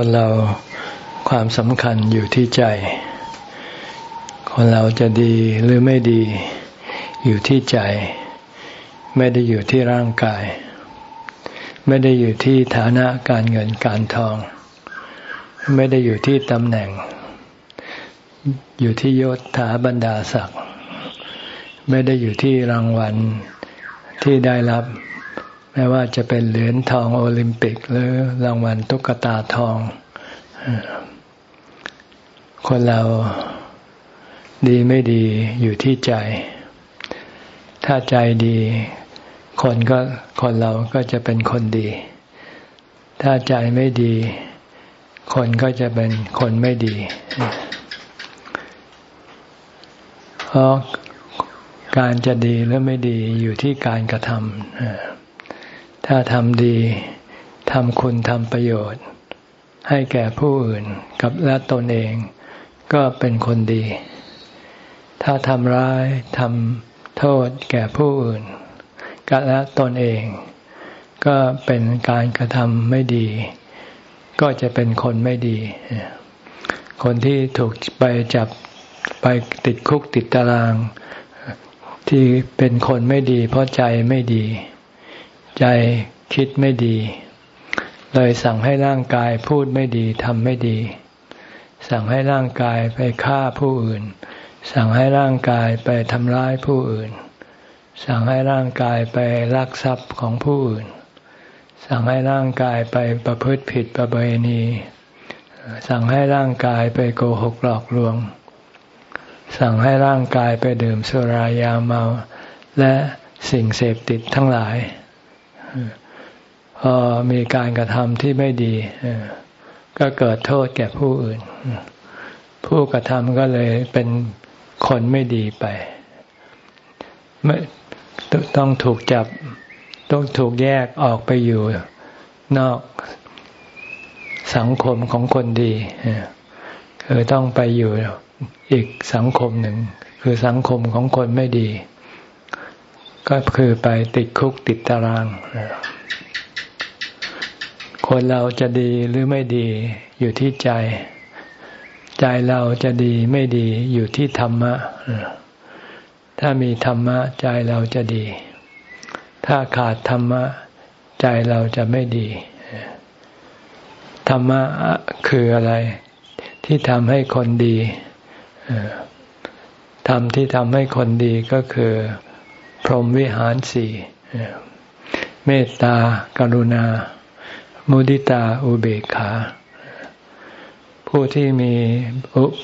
คนเราความสำคัญอยู่ที่ใจ คนเราจะดีหรือไม่ดีอยู่ที่ใจ ไม่ได้อยู่ที่ร่างกาย ไม่ได้อยู่ที่ฐานะการเงินการทอง ไม่ได้อยู่ที่ตำแหน่ง อยู่ที่ยศถาบรรดาศักดิ์ไม่ได้อยู่ที่รางวัลที่ได้รับ ไม่ว่าจะเป็นเหรียญทองโอลิมปิก หรือรางวัลตุ๊กตาทอง คนเราดีไม่ดีอยู่ที่ใจ ถ้าใจดี คนก็คนเราก็จะเป็นคนดี ถ้าใจไม่ดี คนก็จะเป็นคนไม่ดี เพราะการจะดีหรือไม่ดีอยู่ที่การกระทำ ถ้าทำดีทำคุณทำประโยชน์ ให้แก่ผู้อื่นกับและตนเอง ก็เป็นคนดี ถ้าทำร้ายทำโทษแก่ผู้อื่นกับและตนเอง ก็เป็นการกระทำไม่ดี ก็จะเป็นคนไม่ดี คนที่ถูกไปจับไปติดคุกติดตาราง ที่เป็นคนไม่ดี เพราะใจไม่ดี ใจคิดไม่ดี เลยสั่งให้ร่างกายพูดไม่ดีทำไม่ดี สั่งให้ร่างกายไปฆ่าผู้อื่น สั่งให้ร่างกายไปทำร้ายผู้อื่น สั่งให้ร่างกายไปลักทรัพย์ของผู้อื่น สั่งให้ร่างกายไปประพฤติผิดประเวณี สั่งให้ร่างกายไปโกหกหลอกลวง สั่งให้ร่างกายไปดื่มสุรายาเมา และสิ่งเสพติดทั้งหลาย พอมีการกระทำที่ไม่ดีก็เกิดโทษแก่ผู้อื่น ผู้กระทำก็เลยเป็นคนไม่ดีไปไม่ต้องถูกจับ ต้องถูกแยกออกไปอยู่นอกสังคมของคนดีคือต้องไปอยู่อีกสังคมหนึ่ง คือสังคมของคนไม่ดี ก็คือไปติดคุกติดตาราง คนเราจะดีหรือไม่ดีอยู่ที่ใจ ใจเราจะดีไม่ดีอยู่ที่ธรรมะ ถ้ามีธรรมะ ใจเราจะดี ถ้าขาดธรรมะ ใจเราจะไม่ดี ธรรมะคืออะไร ที่ทำให้คนดีธรรมที่ทำให้คนดีก็คือ พรหมวิหารสี่เมตตากรุณา มุดิตาอุเบกขา ผู้ที่มี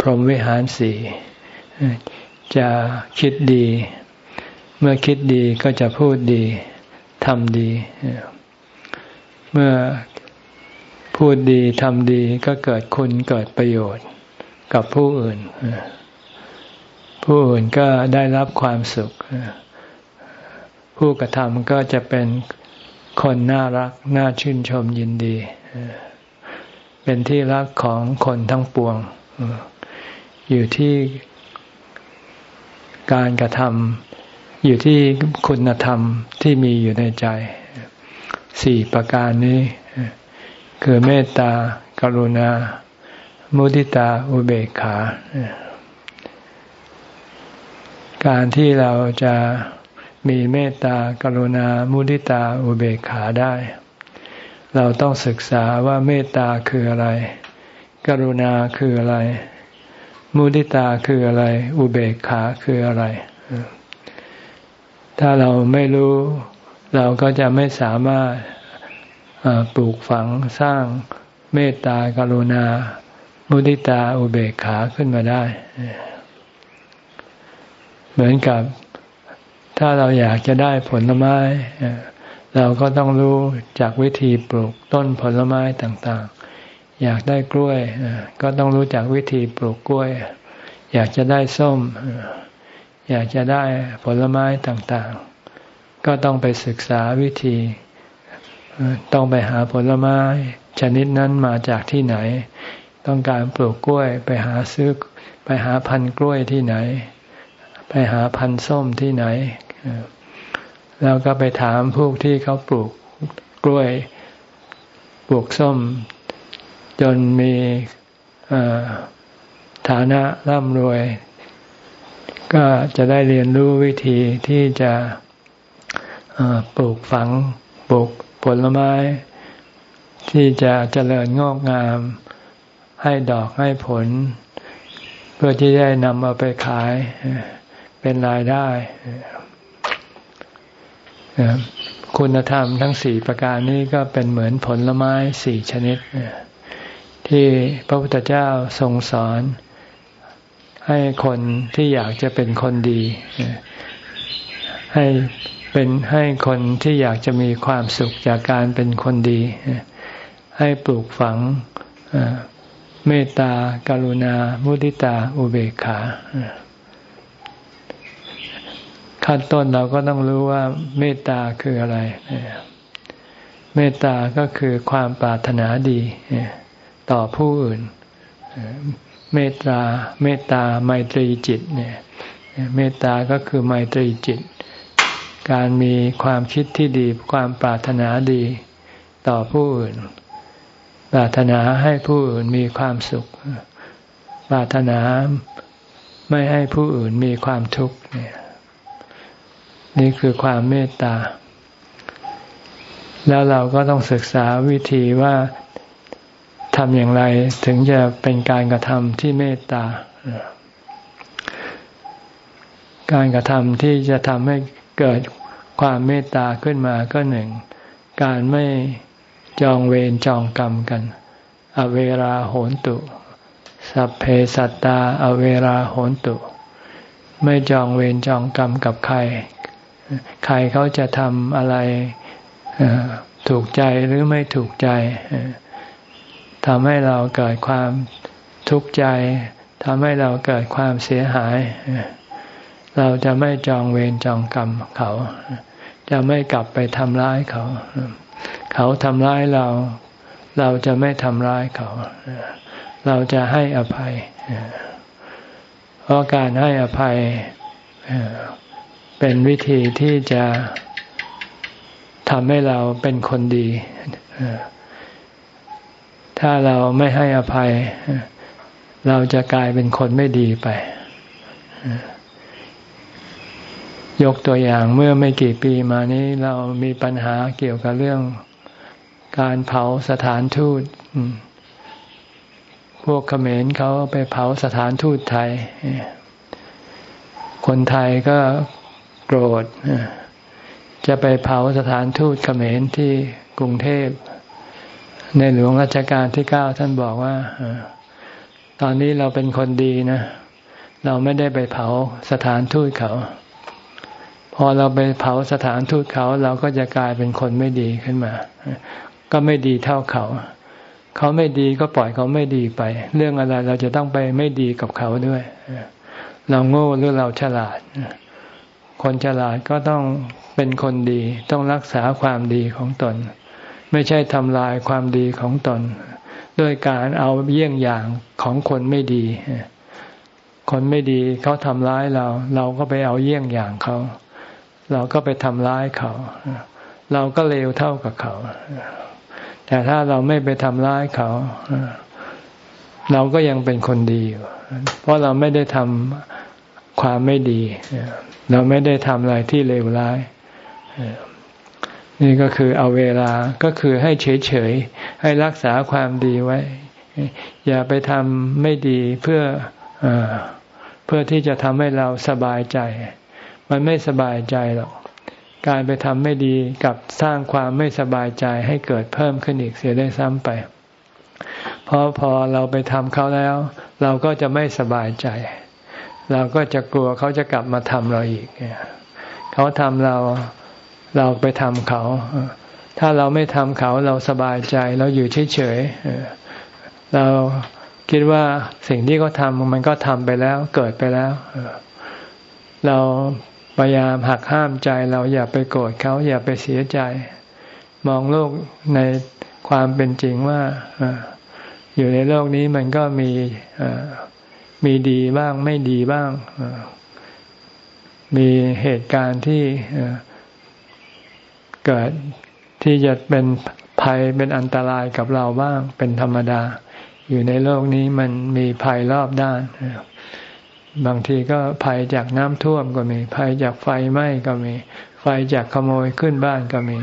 พรหมวิหารสี่จะคิดดี เมื่อคิดดีก็จะพูดดีทำดี เมื่อพูดดีทำดีก็เกิดคุณเกิดประโยชน์กับผู้อื่น ผู้อื่นก็ได้รับความสุข ผู้กระทำก็จะเป็นคนน่ารัก น่าชื่นชมยินดี เป็นที่รักของคนทั้งปวง อยู่ที่การกระทำอยู่ที่คุณธรรมที่มีอยู่ในใจ สี่ประการนี้ คือเมตตากรุณา มุทิตาอุเบกขา การที่เราจะ มีเมตตากรุณามุทิตาอุเบกขาได้ เราต้องศึกษาว่าเมตตาคืออะไร กรุณาคืออะไร มุทิตาคืออะไร อุเบกขาคืออะไร ถ้าเราไม่รู้ เราก็จะไม่สามารถปลูกฝังสร้างเมตตากรุณา มุทิตาอุเบกขาขึ้นมาได้ เหมือนกับ ถ้าเราอยากจะได้ผลไม้ เราก็ต้องรู้จากวิธีปลูกต้นผลไม้ต่างๆ อยากได้กล้วย ก็ต้องรู้จักวิธีปลูกกล้วย อยากจะได้ส้ม อยากจะได้ผลไม้ต่างๆ ก็ต้องไปศึกษาวิธี ต้องไปหาผลไม้ ชนิดนั้นมาจากที่ไหน ต้องการปลูกกล้วยไปหาซื้อไปหาพันธุ์กล้วยที่ไหนไปหาพันธุ์ส้มที่ไหน แล้วก็ไปถามพวกที่เขาปลูกกล้วย ปลูกส้ม จนมีฐานะร่ำรวย ก็จะได้เรียนรู้วิธีที่จะปลูกฝัง ปลูกผลไม้ ที่จะเจริญงอกงาม ให้ดอกให้ผล เพื่อที่ได้นำมาไปขายเป็นรายได้ คุณธรรมทั้งสี่ประการนี้ก็เป็นเหมือนผลไม้สี่ชนิด ที่พระพุทธเจ้าทรงสอน ให้คนที่อยากจะเป็นคนดี ให้เป็นให้คนที่อยากจะมีความสุขจากการเป็นคนดี ให้ปลูกฝังเมตตากรุณา มุทิตา อุเบกขา ขั้นต้นเราก็ต้องรู้ว่าเมตตาคืออะไร เมตตาก็คือความปรารถนาดีต่อผู้อื่น เมตตา เมตตาไมตรีจิตเนี่ยเมตตาก็คือไมตรีจิต การมีความคิดที่ดี ความปรารถนาดีต่อผู้อื่น ปรารถนาให้ผู้อื่นมีความสุข ปรารถนาไม่ให้ผู้อื่นมีความทุกข์เนี่ย นี่คือความเมตตา แล้วเราก็ต้องศึกษาวิธีว่าทำอย่างไรถึงจะเป็นการกระทำที่เมตตา การกระทำที่จะทำให้เกิดความเมตตาขึ้นมาก็หนึ่ง การไม่จองเวรจองกรรมกัน อเวราโหนตุ สัพเพสัตตา อเวราโหนตุ ไม่จองเวรจองกรรมกับใคร ใครเขาจะทำอะไรถูกใจหรือไม่ถูกใจทำให้เราเกิดความทุกข์ใจทำให้เราเกิดความเสียหาย เราจะไม่จองเวรจองกรรมเขา จะไม่กลับไปทำร้ายเขา เขาทำร้ายเรา เราจะไม่ทำร้ายเขา เราจะให้อภัย เพราะการให้อภัย เป็นวิธีที่จะทำให้เราเป็นคนดี ถ้าเราไม่ให้อภัย เราจะกลายเป็นคนไม่ดีไป ยกตัวอย่างเมื่อไม่กี่ปีมานี้เรามีปัญหาเกี่ยวกับเรื่องการเผาสถานทูต พวกเขมรเขาไปเผาสถานทูตไทย คนไทยก็ รธ จะไปเผาสถานทูตเขมรที่กรุงเทพ ในหลวงรัชกาลที่เก้าท่านบอกว่า ตอนนี้เราเป็นคนดีนะ เราไม่ได้ไปเผาสถานทูตเขา พอเราไปเผาสถานทูตเขา เราก็จะกลายเป็นคนไม่ดีขึ้นมา ก็ไม่ดีเท่าเขาเขาไม่ดีก็ปล่อยเขาไม่ดีไป เรื่องอะไรเราจะต้องไปไม่ดีกับเขาด้วย เราโง่หรือเราฉลาด คนฉลาดก็ต้องเป็นคนดี ต้องรักษาความดีของตน ไม่ใช่ทำลายความดีของตน ด้วยการเอาเยี่ยงอย่างของคนไม่ดี คนไม่ดีเขาทำร้ายเรา เราก็ไปเอาเยี่ยงอย่างเขา เราก็ไปทำร้ายเขา เราก็เลวเท่ากับเขา แต่ถ้าเราไม่ไปทำร้ายเขาเราก็ยังเป็นคนดีอยู่ เพราะเราไม่ได้ทำความไม่ดี เราไม่ได้ทำอะไรที่เลวร้าย นี่ก็คือเอาเวลาก็คือให้เฉยๆ ให้รักษาความดีไว้ อย่าไปทำไม่ดีเพื่ออเพื่อที่จะทำให้เราสบายใจ มันไม่สบายใจหรอก การไปทำไม่ดีกับสร้างความไม่สบายใจให้เกิดเพิ่มขึ้นอีกเสียได้ซ้ำไป เพราะพอเราไปทำเขาแล้ว เราก็จะไม่สบายใจ เราก็จะกลัวเขาจะกลับมาทำเราอีกเขาทำเราเราไปทำเขา ถ้าเราไม่ทำเขาเราสบายใจเราอยู่เฉยๆเราคิดว่าสิ่งที่เขาทำมันก็ทำไปแล้วเกิดไปแล้ว เราพยายามหักห้ามใจเราอย่าไปโกรธเขาอย่าไปเสียใจ มองโลกในความเป็นจริงว่าอยู่ในโลกนี้มันก็มี มีดีบ้างไม่ดีบ้าง มีเหตุการณ์ที่เกิดที่จะเป็นภัยเป็นอันตรายกับเราบ้างเป็นธรรมดา อยู่ในโลกนี้มันมีภัยรอบด้าน บางทีก็ภัยจากน้ำท่วมก็มี ภัยจากไฟไหม้ก็มี ไฟจากขโมยขึ้นบ้านก็มี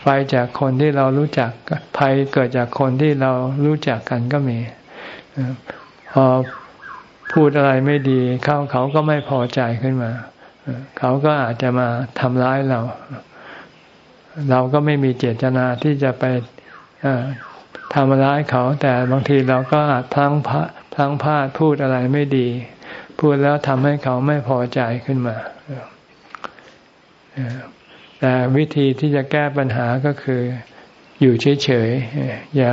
ไฟจากคนที่เรารู้จักภัยเกิดจากคนที่เรารู้จักกันก็มี อพูดอะไรไม่ดี เขาเขาก็ไม่พอใจขึ้นมา เขาก็อาจจะมาทำร้ายเรา เราก็ไม่มีเจตนาที่จะไปทำร้ายเขา แต่บางทีเราก็อาจพลั้งพพลั้งพลาดพูดอะไรไม่ดี พูดแล้วทำให้เขาไม่พอใจขึ้นมาแต่วิธีที่จะแก้ปัญหาก็คือ อยู่เฉยๆอย่า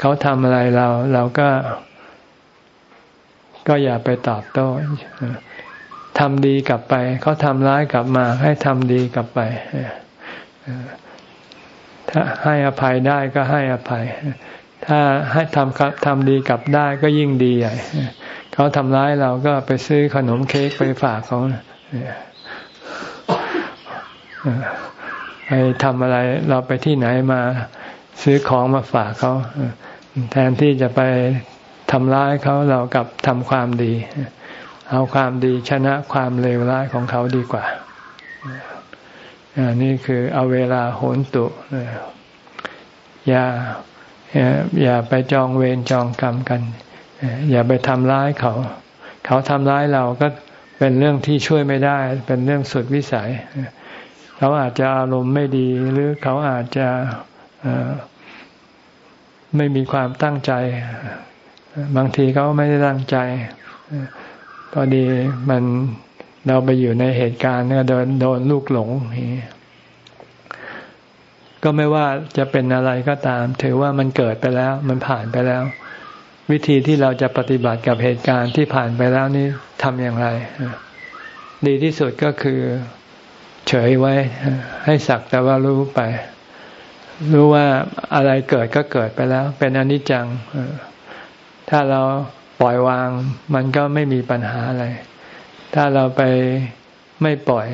เขาทำอะไรเรา เราก็ ก็อย่าไปตอบโต้ทำดีกลับไปเขาทำร้ายกลับมา ให้ทำดีกลับไปถ้าให้อภัยได้ก็ให้อภัย ถ้าให้ทำทำดีกลับได้ก็ยิ่งดีใหญ่เขาทำร้ายเราก็ไปซื้อขนมเค้กไปฝากเขาไปทำอะไรเราไปที่ไหนมา ซื้อของมาฝากเขาแทนที่จะไป ทำร้ายเขาเรากับทำความดี เอาความดีชนะความเลวร้ายของเขาดีกว่านี่คือเอาเวลาโหนตุอย่าอย่าไปจองเวรจองกรรมกัน อย่าไปทำร้ายเขา เขาทำร้ายเราก็เป็นเรื่องที่ช่วยไม่ได้ เป็นเรื่องสุดวิสัย เขาอาจจะอารมณ์ไม่ดี หรือเขาอาจจะไม่มีความตั้งใจ บางทีเขาไม่ได้ตั้งใจพอดีมันเราไปอยู่ในเหตุการณ์ก็โดนโดนลูกหลงก็ไม่ว่าจะเป็นอะไรก็ตาม ถือว่ามันเกิดไปแล้ว มันผ่านไปแล้ว วิธีที่เราจะปฏิบัติกับเหตุการณ์ที่ผ่านไปแล้วนี่ทำอย่างไร ดีที่สุดก็คือเฉยไว้ ให้สักแต่ว่ารู้ไป รู้ว่าอะไรเกิดก็เกิดไปแล้ว เป็นอนิจจัง ถ้าเราปล่อยวาง มันก็ไม่มีปัญหาอะไร ถ้าเราไปไม่ปล่อย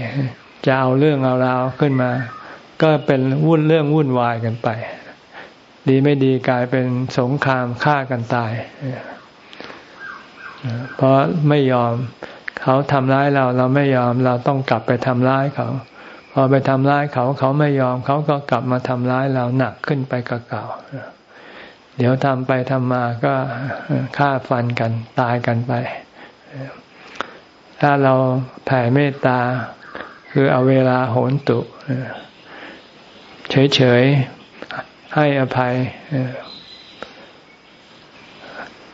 จะเอาเรื่องเอาราวขึ้นมา ก็เป็นวุ่นเรื่องวุ่นวายกันไป ดีไม่ดีกลายเป็นสงครามฆ่ากันตาย เพราะไม่ยอมเขาทำร้ายเราเราไม่ยอมเราต้องกลับไปทำร้ายเขา พอไปทำร้ายเขาเขาไม่ยอมเขาก็กลับมาทำร้ายเราหนักขึ้นไปกว่าเก่า เดี๋ยวทำไปทำมาก็ฆ่าฟันกันตายกันไป ถ้าเราแผ่เมตตาคือเอาเวลาโหนตุ เฉยๆ ให้อภัย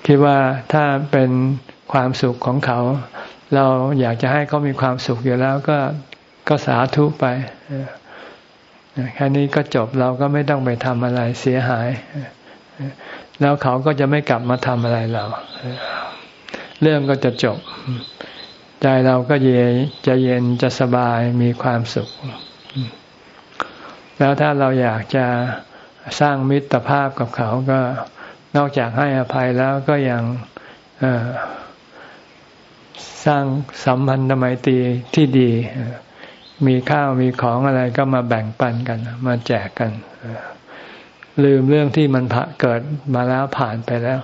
คิดว่าถ้าเป็นความสุขของเขา เราอยากจะให้เขามีความสุขอยู่แล้วก็ก็สาธุไปแค่นี้ก็จบเราก็ไม่ต้องไปทำอะไรเสียหาย แล้วเขาก็จะไม่กลับมาทำอะไรเรา เรื่องก็จะจบ ใจเราก็เย็นจะเย็นจะสบายมีความสุข แล้วถ้าเราอยากจะสร้างมิตรภาพกับเขาก็นอกจากให้อภัยแล้วก็ยังสร้างสัมพันธไมตรีที่ดี มีข้าวมีของอะไรก็มาแบ่งปันกัน มาแจกกัน ลืมเรื่องที่มันเกิดมาแล้วผ่านไปแล้ว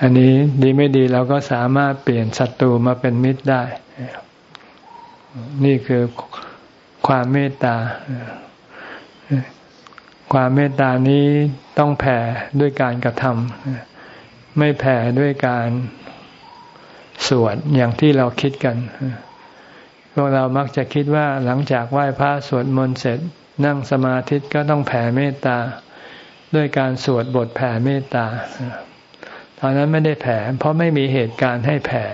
อันนี้ดีไม่ดีเราก็สามารถเปลี่ยนศัตรูมาเป็นมิตรได้ นี่คือความเมตตา ความเมตตานี้ต้องแผ่ด้วยการกระทำไม่แผ่ด้วยการสวดอย่างที่เราคิดกัน พวกเรามักจะคิดว่าหลังจากไหว้พระสวดมนต์เสร็จ นั่งสมาธิก็ต้องแผ่เมตตา ด้วยการสวดบทแผ่เมตตาตอนนั้นไม่ได้แผ่ เพราะไม่มีเหตุการณ์ให้แผ่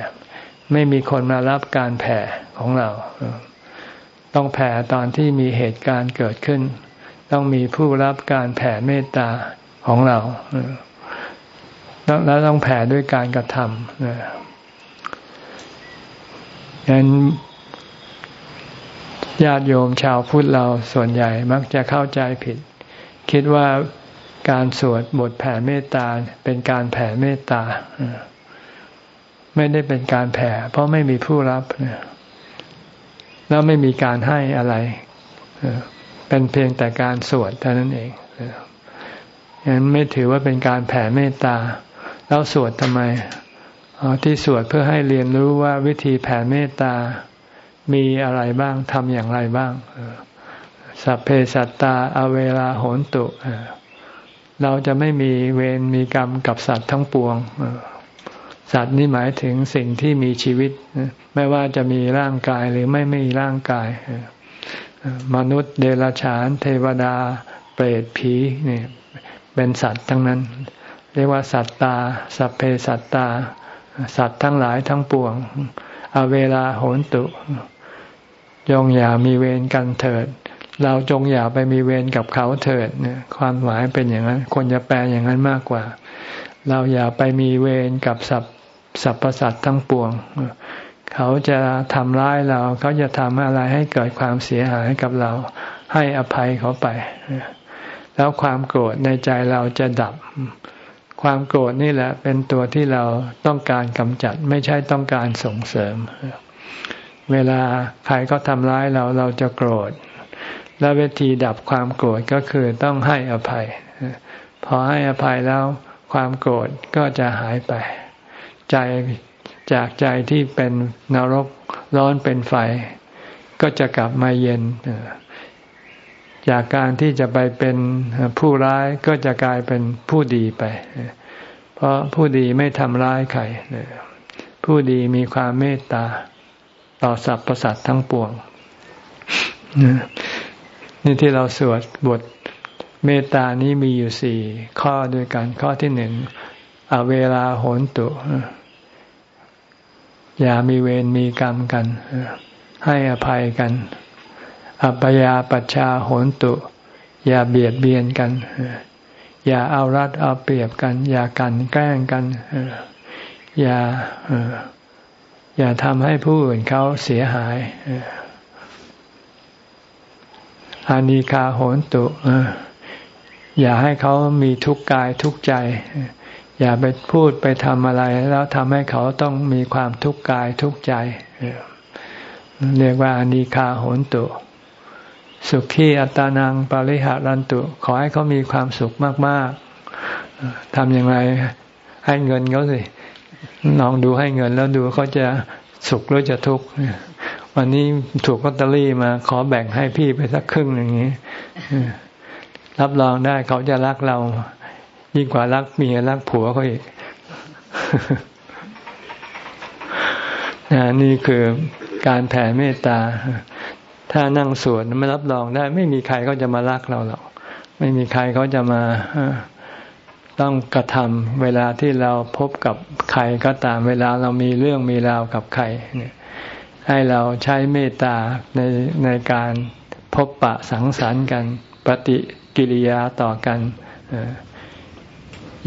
ไม่มีคนมารับการแผ่ของเรา ต้องแผ่ตอนที่มีเหตุการณ์เกิดขึ้น ต้องมีผู้รับการแผ่เมตตาของเราแล้วต้องแผ่ด้วยการกระทำดังนั้น ญาติโยมชาวพุทธเราส่วนใหญ่มักจะเข้าใจผิด คิดว่าการสวดบทแผ่เมตตาเป็นการแผ่เมตตา ไม่ได้เป็นการแผ่ เพราะไม่มีผู้รับแล้วไม่มีการให้อะไรเป็นเพียงแต่การสวดเท่านั้นเองฉะนั้นไม่ถือว่าเป็นการแผ่เมตตา แล้วสวดทำไมที่สวดเพื่อให้เรียนรู้ว่าวิธีแผ่เมตตา มีอะไรบ้างทำอย่างไรบ้างสัพเพสัตตาอเวลาโหนตุเราจะไม่มีเวรมีกรรมกับสัตว์ทั้งปวงสัตว์นี่หมายถึงสิ่งที่มีชีวิต ไม่ว่าจะมีร่างกายหรือไม่มีร่างกาย มนุษย์เดรัจฉาน เทวดา เปรตผีนี่เป็นสัตว์ทั้งนั้น เรียกว่าสัตตา สัพเพสัตตา สัตว์ทั้งหลายทั้งปวง อเวลาโหนตุ ยงอย่ามีเวรกันเถิด เราจงอย่าไปมีเวรกับเขาเถิดเนี่ยความหมายเป็นอย่างนั้นคนจะแปลอย่างนั้นมากกว่า เราอย่าไปมีเวรกับสัตว์สรรพสัตว์ทั้งปวง เขาจะทำร้ายเรา เขาจะทำอะไรให้เกิดความเสียหายกับเรา ให้อภัยเขาไป แล้วความโกรธในใจเราจะดับ ความโกรธนี่แหละเป็นตัวที่เราต้องการกำจัดไม่ใช่ต้องการส่งเสริม เวลาใครก็ทำร้ายเราเราจะโกรธ และวิธีดับความโกรธก็คือต้องให้อภัย พอให้อภัยแล้วความโกรธก็จะหายไป ใจจากใจที่เป็นนรกร้อนเป็นไฟ ก็จะกลับมาเย็น จากการที่จะไปเป็นผู้ร้ายก็จะกลายเป็นผู้ดีไป เพราะผู้ดีไม่ทำร้ายใคร ผู้ดีมีความเมตตา ต่อสรรพสัตว์ทั้งปวงนี่ที่เราสวดบทเมตตานี้มีอยู่สี่ข้อด้วยกัน ข้อที่หนึ่งอเวลาโหนตุ อย่ามีเวรมีกรรมกัน ให้อภัยกัน อัปยาปัชชาโหนตุ อย่าเบียดเบียนกัน อย่าเอารัดเอาเปรียบกัน อย่ากันแกล้งกัน อย่า อย่าทำให้ผู้อื่นเขาเสียหายอานิคาโหนตุอย่าให้เขามีทุกข์กายทุกข์ใจ อย่าไปพูดไปทำอะไร แล้วทำให้เขาต้องมีความทุกข์กายทุกข์ใจ เรียกว่าอานิคาโหนตุ สุขีอัตานังปาริหารันตุ ขอให้เขามีความสุขมาก ๆทำอย่างไร ให้เงินเขาสิ ลองดูให้เงินแล้วดูเขาจะสุขหรือจะทุกข์วันนี้ถูกลอตเตอรี่มาขอแบ่งให้พี่ไปสักครึ่งอย่างนี้รับรองได้เขาจะรักเรา ยิ่งกว่ารักเมียรักผัวเขาอีกนี่คือการแผ่เมตตา ถ้านั่งสวดไม่รับรองได้ ไม่มีใครเขาจะมารักเราหรอกไม่มีใครเขาจะมา ต้องกระทำเวลาที่เราพบกับใครก็ตาม เวลาเรามีเรื่องมีราวกับใครเนี่ยให้เราใช้เมตตาในในการพบปะสังสรรค์กัน ปฏิกิริยาต่อกัน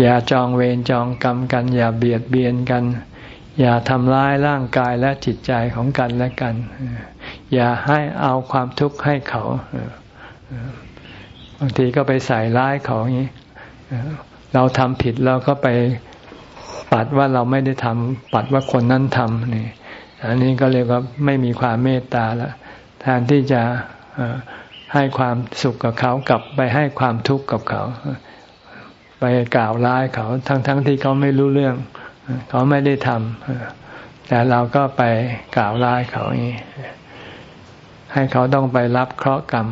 อย่าจองเวรจองกรรมกัน อย่าเบียดเบียนกัน อย่าทำร้ายร่างกายและจิตใจของกันและกัน อย่าให้เอาความทุกข์ให้เขาบางทีก็ไปใส่ร้ายเขาอย่างนี้ เราทำผิดเราก็ไปปัดว่าเราไม่ได้ทำปัดว่าคนนั้นทำนี่ อันนี้ก็เรียกว่าไม่มีความเมตตาล้วแทนที่จะให้ความสุขกับเขากลับไปให้ความทุกข์กับเขา ไปกล่าวร้ายเขา ทั้งๆทที่เขาไม่รู้เรื่อง เขาไม่ได้ทำแต่เราก็ไปกล่าวร้ายเขาอย่างนี้ให้เขาต้องไปรับเคราะห์กรรม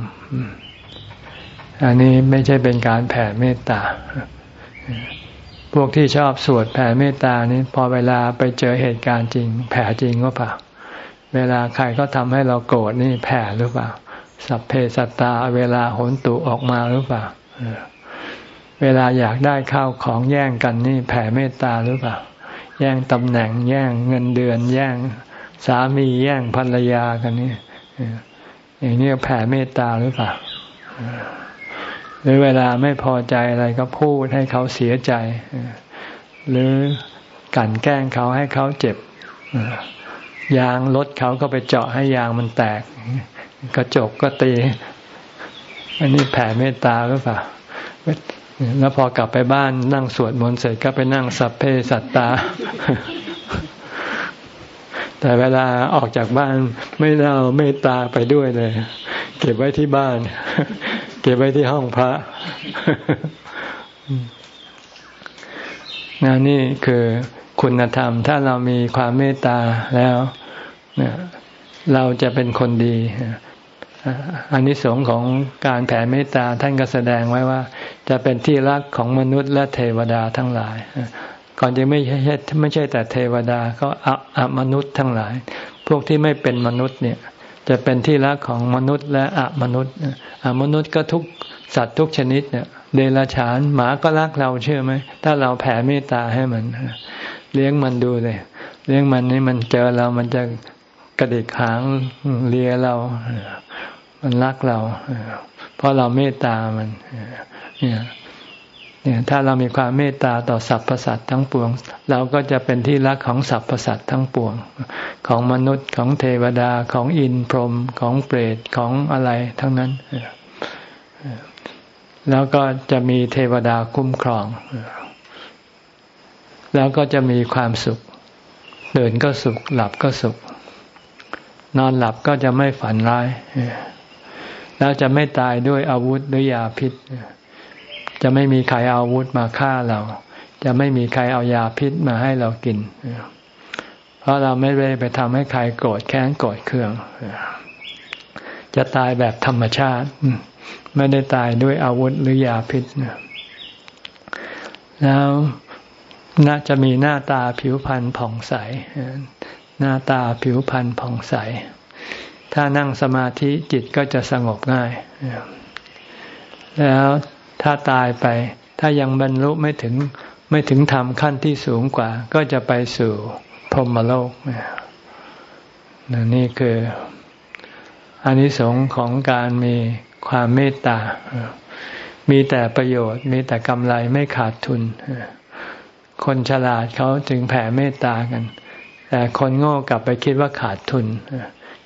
อันนี้ไม่ใช่เป็นการแผ่เมตตา พวกที่ชอบสวดแผ่เมตตานี้พอเวลาไปเจอเหตุการณ์จริง แผ่จริงก็เปล่า เวลาใครก็ทำให้เราโกรธนี่แผ่หรือเปล่า สัพเพสัตตา เวลาหนตุออกมาหรือเปล่าเวลาอยากได้ข้าวของแย่งกันนี่แผ่เมตตาหรือเปล่า แย่งตำแหน่ง แย่งเงินเดือน แย่งสามีแย่งภรรยากันนี่อย่างนี้แผ่เมตตาหรือเปล่า รือเวลาไม่พอใจอะไรก็พูดให้เขาเสียใจ หรือกั่นแกล้งเขาให้เขาเจ็บยางรถเขาก็ไปเจาะให้ยางมันแตก กระจกก็ตี อันนี้แผ่เมตตาหรือเปล่าแล้วพอกลับไปบ้านนั่งสวดมนต์เสร็จก็ไปนั่งสัพเพสัตตา แต่เวลาออกจากบ้านไม่เอาเมตตาไปด้วยเลย เก็บไว้ที่บ้าน เก็บไว้ที่ห้องพระนนี่คือคุณธรรม ถ้าเรามีความเมตตาแล้วเราจะเป็นคนดีอันนี้สงของการแผ่เมตตาท่านก็แสดงไว้ว่า จะเป็นที่รักของมนุษย์และเทวดาทั้งหลาย ก่อนจะไม่ใช่ไม่ใช่แต่เทวดาก็อมนุษย์ทั้งหลาย พวกที่ไม่เป็นมนุษย์เนี่ย จะเป็นที่รักของมนุษย์และอมนุษย์อมนุษย์ก็ทุกสัตว์ทุกชนิดเนี่ยเดรัจฉานหมาก็รักเราเชื่อไหมถ้าเราแผ่เมตตาให้มัน เลี้ยงมันดูเลย เลี้ยงมันนี่มันเจอเรามันจะกระดิกหางเลียเรา มันรักเรา เพราะเราเมตตามันเนี่ย เนี่ยถ้าเรามีความเมตตาต่อสรรพสัตว์ทั้งปวง เราก็จะเป็นที่รักของสรรพสัตว์ทั้งปวง ของมนุษย์ของเทวดาของอินพรหมของเปรตของอะไรทั้งนั้น แล้วก็จะมีเทวดาคุ้มครอง แล้วก็จะมีความสุข เดินก็สุข หลับก็สุข นอนหลับก็จะไม่ฝันร้าย แล้วจะไม่ตายด้วยอาวุธหรือยาพิษ จะไม่มีใครเอาอาวุธมาฆ่าเรา จะไม่มีใครเอายาพิษมาให้เรากิน เพราะเราไม่ได้ไปทำให้ใครโกรธแค้นโกรธเคือง จะตายแบบธรรมชาติ ไม่ได้ตายด้วยอาวุธหรือยาพิษแล้วน่าจะมีหน้าตาผิวพรรณผ่องใส หน้าตาผิวพรรณผ่องใส ถ้านั่งสมาธิจิตก็จะสงบง่าย แล้ว ถ้าตายไป ถ้ายังบรรลุไม่ถึงไม่ถึงธรรมขั้นที่สูงกว่า ก็จะไปสู่พรหมโลกนี่คืออานิสงส์ของการมีความเมตตา มีแต่ประโยชน์ มีแต่กำไรไม่ขาดทุน คนฉลาดเขาจึงแผ่เมตตากัน แต่คนโง่กลับไปคิดว่าขาดทุน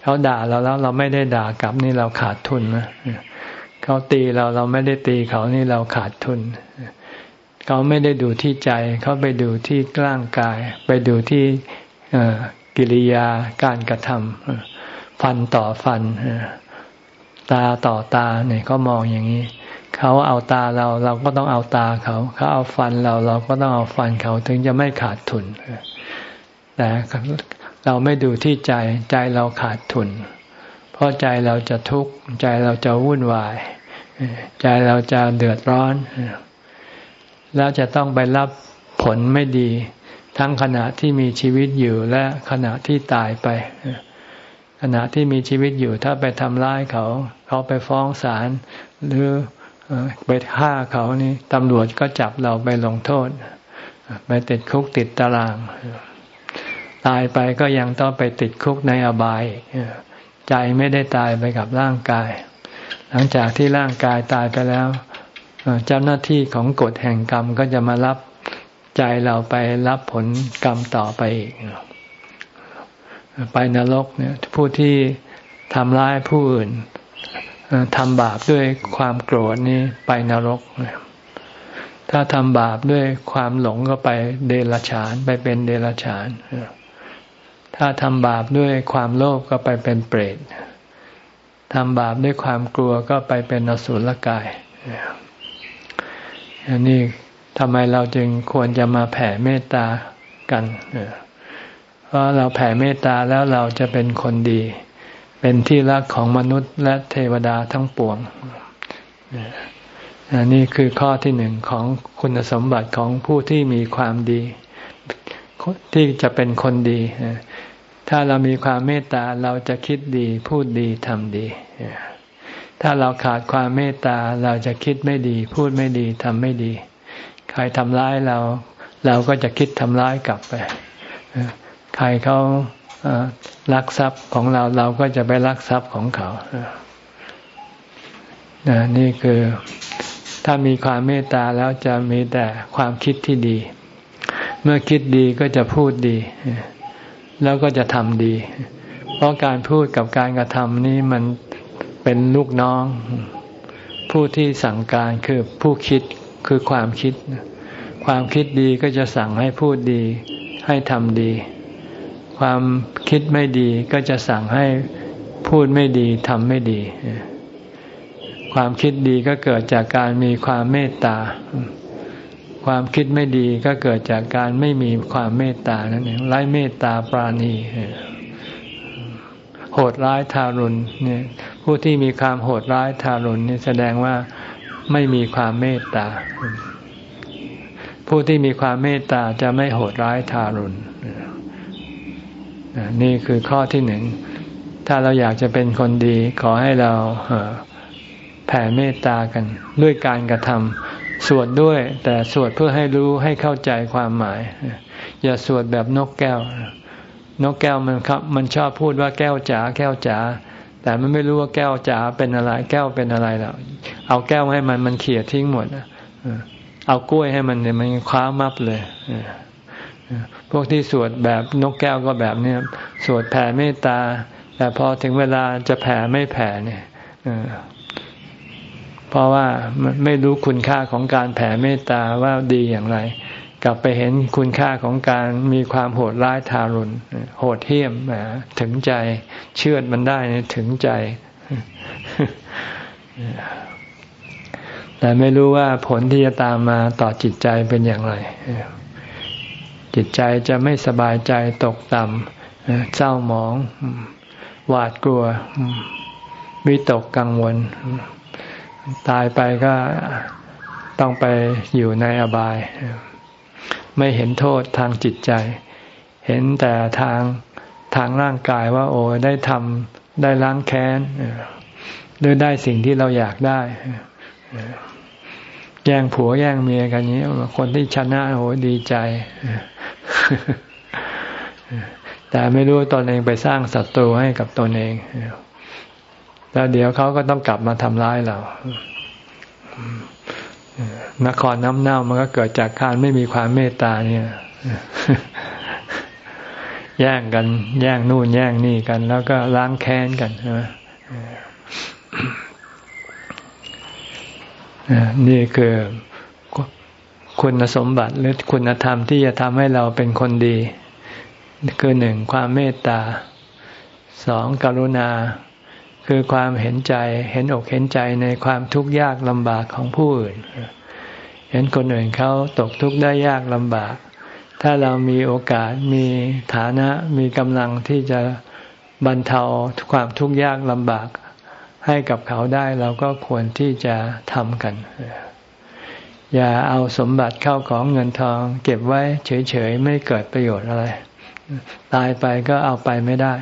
เขาด่าเราแล้วเราไม่ได้ด่ากลับนี่เราขาดทุนนะ เขาตีเราเราไม่ได้ตีเขานี่เราขาดทุน เขาไม่ได้ดูที่ใจ เขาไปดูที่ร่างกาย ไปดูที่กิริยาการกระทำฟันต่อฟันตาต่อตาเนี่ยเขามองอย่างนี้ เขาเอาตาเราเราก็ต้องเอาตาเขา เขาเอาฟันเราเราก็ต้องเอาฟันเขาถึงจะไม่ขาดทุนแต่เราไม่ดูที่ใจใจเราขาดทุนเราะใจเราจะทุกข์ใจเราจะวุ่นวาย ใจเราจะเดือดร้อน แล้วจะต้องไปรับผลไม่ดี ทั้งขณะที่มีชีวิตอยู่และขณะที่ตายไป ขณะที่มีชีวิตอยู่ถ้าไปทำร้ายเขา เขาไปฟ้องศาลหรือไปฆ่าเขานี่ตำรวจก็จับเราไปลงโทษ ไปติดคุกติดตาราง ตายไปก็ยังต้องไปติดคุกในอบาย ใจไม่ได้ตายไปกับร่างกาย หลังจากที่ร่างกายตายไปแล้วเจ้าหน้าที่ของกฎแห่งกรรมก็จะมารับใจเราไปรับผลกรรมต่อไปอีกไปนรกเนี่ยผู้ที่ทำร้ายผู้อื่นทำบาปด้วยความโกรธนี่ไปนรก ถ้าทำบาปด้วยความหลงก็ไปเดรัจฉานไปเป็นเดรัจฉาน ถ้าทำบาปด้วยความโลภก็ไปเป็นเปรตทำบาปด้วยความกลัวก็ไปเป็นอสุรกายอันนี้ทำไมเราจึงควรจะมาแผ่เมตตากันเพราะเราแผ่เมตตาแล้วเราจะเป็นคนดี เป็นที่รักของมนุษย์และเทวดาทั้งปวงอันนี่คือข้อที่หนึ่งของคุณสมบัติของผู้ที่มีความดี ที่จะเป็นคนดี ถ้าเรามีความเมตตาเราจะคิดดีพูดดีทำดี ถ้าเราขาดความเมตตาเราจะคิดไม่ดี พูดไม่ดีทำไม่ดี ใครทำร้ายเรา เราก็จะคิดทำร้ายกลับไป ใครเขาลักทรัพย์ของเราเราก็จะไปลักทรัพย์ของเขานี่คือถ้ามีความเมตตาแล้วจะมีแต่ความคิดที่ดี เมื่อคิดดีก็จะพูดดี แล้วก็จะทำดี เพราะการพูดกับการกระทำนี้มันเป็นลูกน้อง ผู้ที่สั่งการคือผู้คิดคือความคิด ความคิดดีก็จะสั่งให้พูดดี ให้ทำดี ความคิดไม่ดีก็จะสั่งให้พูดไม่ดีทำไม่ดี ความคิดดีก็เกิดจากการมีความเมตตา ความคิดไม่ดีก็เกิดจากการไม่มีความเมตตานั่นเองไร้เมตตาปราณีโหดร้ายทารุณเนี่ยผู้ที่มีความโหดร้ายทารุณนี่แสดงว่าไม่มีความเมตตา ผู้ที่มีความเมตตาจะไม่โหดร้ายทารุณนี่คือข้อที่หนึ่ง ถ้าเราอยากจะเป็นคนดี ขอให้เราแผ่เมตตากัน ด้วยการกระทำ สวดด้วย แต่สวดเพื่อให้รู้ให้เข้าใจความหมาย อย่าสวดแบบนกแก้ว นกแก้วมันครับ มันชอบพูดว่าแก้วจ๋าแก้วจ๋าแต่มันไม่รู้ว่าแก้วจ๋าเป็นอะไร แก้วเป็นอะไรแล้วเอาแก้วให้มันมันเขี่ยทิ้งหมดเอากล้วยให้มันเนี่ยมันคว้ามับเลยพวกที่สวดแบบนกแก้วก็แบบเนี้ยสวดแผ่เมตตา แต่พอถึงเวลาจะแผ่ไม่แผ่เนี่ย เพราะว่าไม่รู้คุณค่าของการแผ่เมตตาว่าดีอย่างไร กลับไปเห็นคุณค่าของการมีความโหดร้ายทารุณโหดเหี้ยมถึงใจเชื่อมันได้ถึงใจ แต่ไม่รู้ว่าผลที่จะตามมาต่อจิตใจเป็นอย่างไร จิตใจจะไม่สบายใจตกต่ำเศร้าหมอง หวาดกลัว วิตกกังวล ตายไปก็ต้องไปอยู่ในอบาย ไม่เห็นโทษทางจิตใจ เห็นแต่ทางทางร่างกายว่า โอ้ได้ทำได้ล้างแค้นหรือได้สิ่งที่เราอยากได้แย่งผัวแย่งเมียกันนี้ คนที่ชนะโอ้ดีใจ แต่ไม่รู้ตนเองไปสร้างศัตรูให้กับตนเอง แล้วเดี๋ยวเขาก็ต้องกลับมาทำร้ายเรานครน้ำเน่ามันก็เกิดจากการไม่มีความเมตตาเนี่ยแย่งกัน แย่งนู่นแย่งนี่กัน แล้วก็ล้างแค้นกันใช่ไหมนี่คือคุณสมบัติหรือคุณธรรมที่จะทำให้เราเป็นคนดี คือหนึ่งความเมตตาสองกรุณา คือความเห็นใจ เห็นอกเห็นใจในความทุกข์ยากลำบากของผู้อื่น เห็นคนอื่นเขาตกทุกข์ได้ยากลำบาก ถ้าเรามีโอกาสมีฐานะมีกำลังที่จะบรรเทาความทุกข์ยากลำบากให้กับเขาได้เราก็ควรที่จะทำกัน อย่าเอาสมบัติเข้าของเงินทอง เก็บไว้เฉยๆ ไม่เกิดประโยชน์อะไร ตายไปก็เอาไปไม่ได้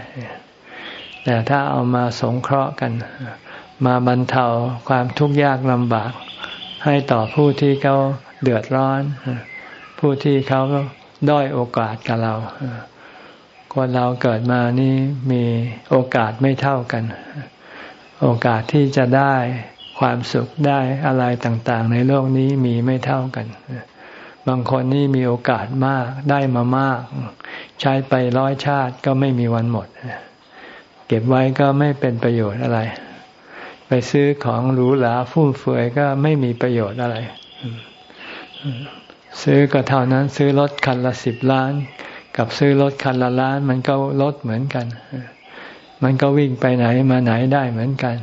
แต่ถ้าเอามาสงเคราะห์กัน มาบรรเทาความทุกข์ยากลำบาก ให้ต่อผู้ที่เขาเดือดร้อน ผู้ที่เขาด้อยโอกาสกับเราคนเราเกิดมานี่มีโอกาสไม่เท่ากัน โอกาสที่จะได้ความสุขได้อะไรต่าง ๆ ในโลกนี้มีไม่เท่ากัน บางคนนี่มีโอกาสมากได้มามาก ใช้ไปร้อยชาติก็ไม่มีวันหมด เก็บไว้ก็ไม่เป็นประโยชน์อะไร ไปซื้อของหรูหราฟุ่มเฟือยก็ไม่มีประโยชน์อะไร ซื้อก็เท่านั้น ซื้อรถคันละสิบล้าน กับซื้อรถคันละล้าน มันก็รถเหมือนกัน มันก็วิ่งไปไหนมาไหนได้เหมือนกัน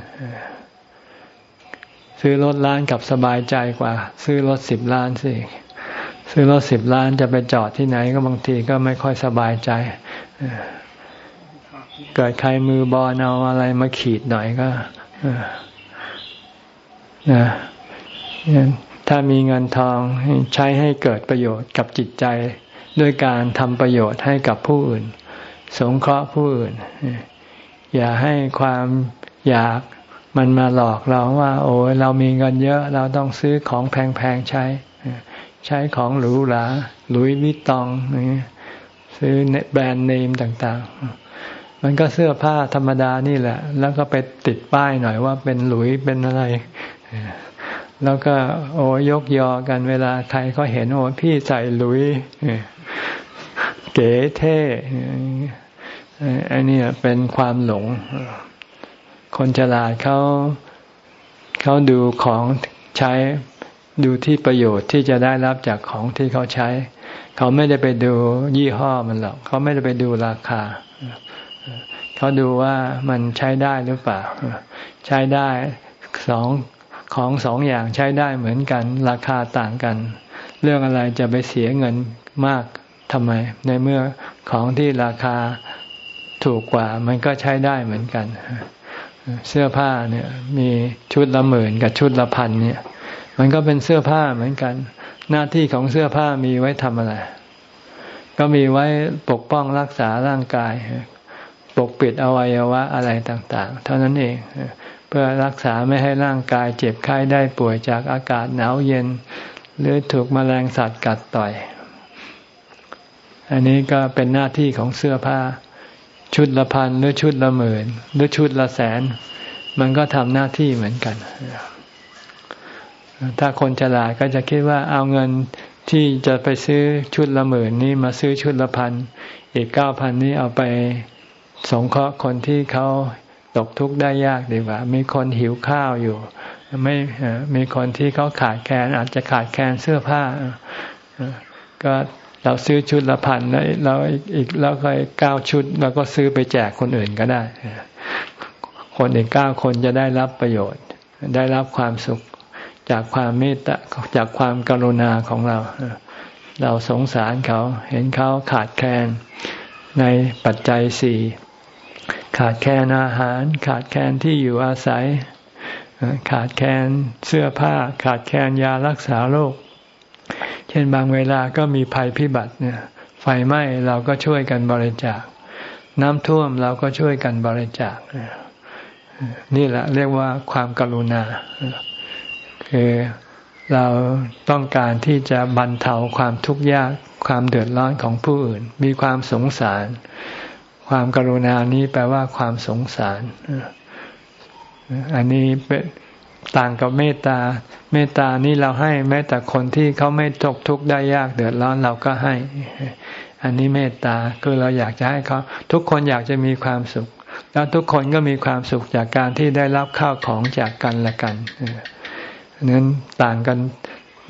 ซื้อรถล้านกับสบายใจกว่า ซื้อรถสิบล้านสิซื้อรถสิบล้านจะไปจอดที่ไหนก็บางทีก็ไม่ค่อยสบายใจ เกิดใครมือบอลเอาอะไรมาขีดหน่อยก็นะถ้ามีเงินทองใช้ให้เกิดประโยชน์กับจิตใจ ด้วยการทำประโยชน์ให้กับผู้อื่น สงเคราะห์ผู้อื่น อย่าให้ความอยากมันมาหลอกเราว่า โอ้เรามีเงินเยอะเราต้องซื้อของแพงๆใช้ ใช้ของหรูหราหลุยวิตตอง ซื้อแบรนด์เนมต่าง ๆ มันก็เสื้อผ้าธรรมดานี่แหละ แล้วก็ไปติดป้ายหน่อยว่าเป็นหลุยเป็นอะไร แล้วก็โอ้ยกยอกันเวลาใครเขาเห็นโอ้พี่ใส่หลุยเก๋เท่อันนี้เป็นความหลง คนฉลาดเขาเขาดูของใช้ดูที่ประโยชน์ที่จะได้รับจากของที่เขาใช้ เขาไม่ได้ไปดูยี่ห้อมันหรอกเขาไม่ได้ไปดูราคาเขาดูว่ามันใช้ได้หรือเปล่า ใช้ได้สองของสองอย่างใช้ได้เหมือนกัน ราคาต่างกัน เรื่องอะไรจะไปเสียเงินมากทำไม ในเมื่อของที่ราคาถูกกว่า มันก็ใช้ได้เหมือนกัน เสื้อผ้าเนี่ยมีชุดละหมื่นกับชุดละพันเนี่ย มันก็เป็นเสื้อผ้าเหมือนกัน หน้าที่ของเสื้อผ้ามีไว้ทำอะไร ก็มีไว้ปกป้องรักษาร่างกาย ปกปิดอวัยวะอะไรต่างๆ เท่านั้นเองเพื่อรักษาไม่ให้ร่างกายเจ็บไข้ได้ป่วยจากอากาศหนาวเย็น หรือถูกมแมลงสัตว์กัดต่อย อันนี้ก็เป็นหน้าที่ของเสื้อผ้า ชุดละพันหรือชุดละหมื่นหรือชุดละแสน มันก็ทำหน้าที่เหมือนกัน ถ้าคนฉลาดก็จะคิดว่าเอาเงินที่จะไปซื้อชุดละหมื่นนี้มาซื้อชุดละพันอีกเก้าพันนี้เอาไป สงเคราะห์คนที่เขาตกทุกข์ได้ยากดีกว่า มีคนหิวข้าวอยู่ ไม่มีคนที่เขาขาดแคลนอาจจะขาดแคลนเสื้อผ้า ก็เราซื้อชุดละพันแล้วเราอีกแล้วก็เก้าชุดเราก็ซื้อไปแจกคนอื่นก็ได้ คนอีกเก้าคนจะได้รับประโยชน์ ได้รับความสุขจากความเมตตาจากความกรุณาของเรา เราสงสารเขาเห็นเขาขาดแคลนในปัจจัยสี่ ขาดแคลนอาหาร ขาดแคลนที่อยู่อาศัย ขาดแคลนเสื้อผ้า ขาดแคลนยารักษาโรคเช่นบางเวลาก็มีภัยพิบัติเนี่ยไฟไหม้เราก็ช่วยกันบริจาค น้ำท่วมเราก็ช่วยกันบริจาค นี่แหละเรียกว่าความกรุณา คือเราต้องการที่จะบรรเทาความทุกข์ยากความเดือดร้อนของผู้อื่น มีความสงสาร ความกรุณานี้แปลว่าความสงสาร อันนี้เป็นต่างกับเมตตา เมตตานี้เราให้แม้แต่คนที่เขาไม่ตกทุกข์ได้ยากเดือดร้อนเราก็ให้ อันนี้เมตตาคือเราอยากจะให้เขาทุกคนอยากจะมีความสุข แล้วทุกคนก็มีความสุขจากการที่ได้รับข้าวของจากกันและกันนั้นต่างกัน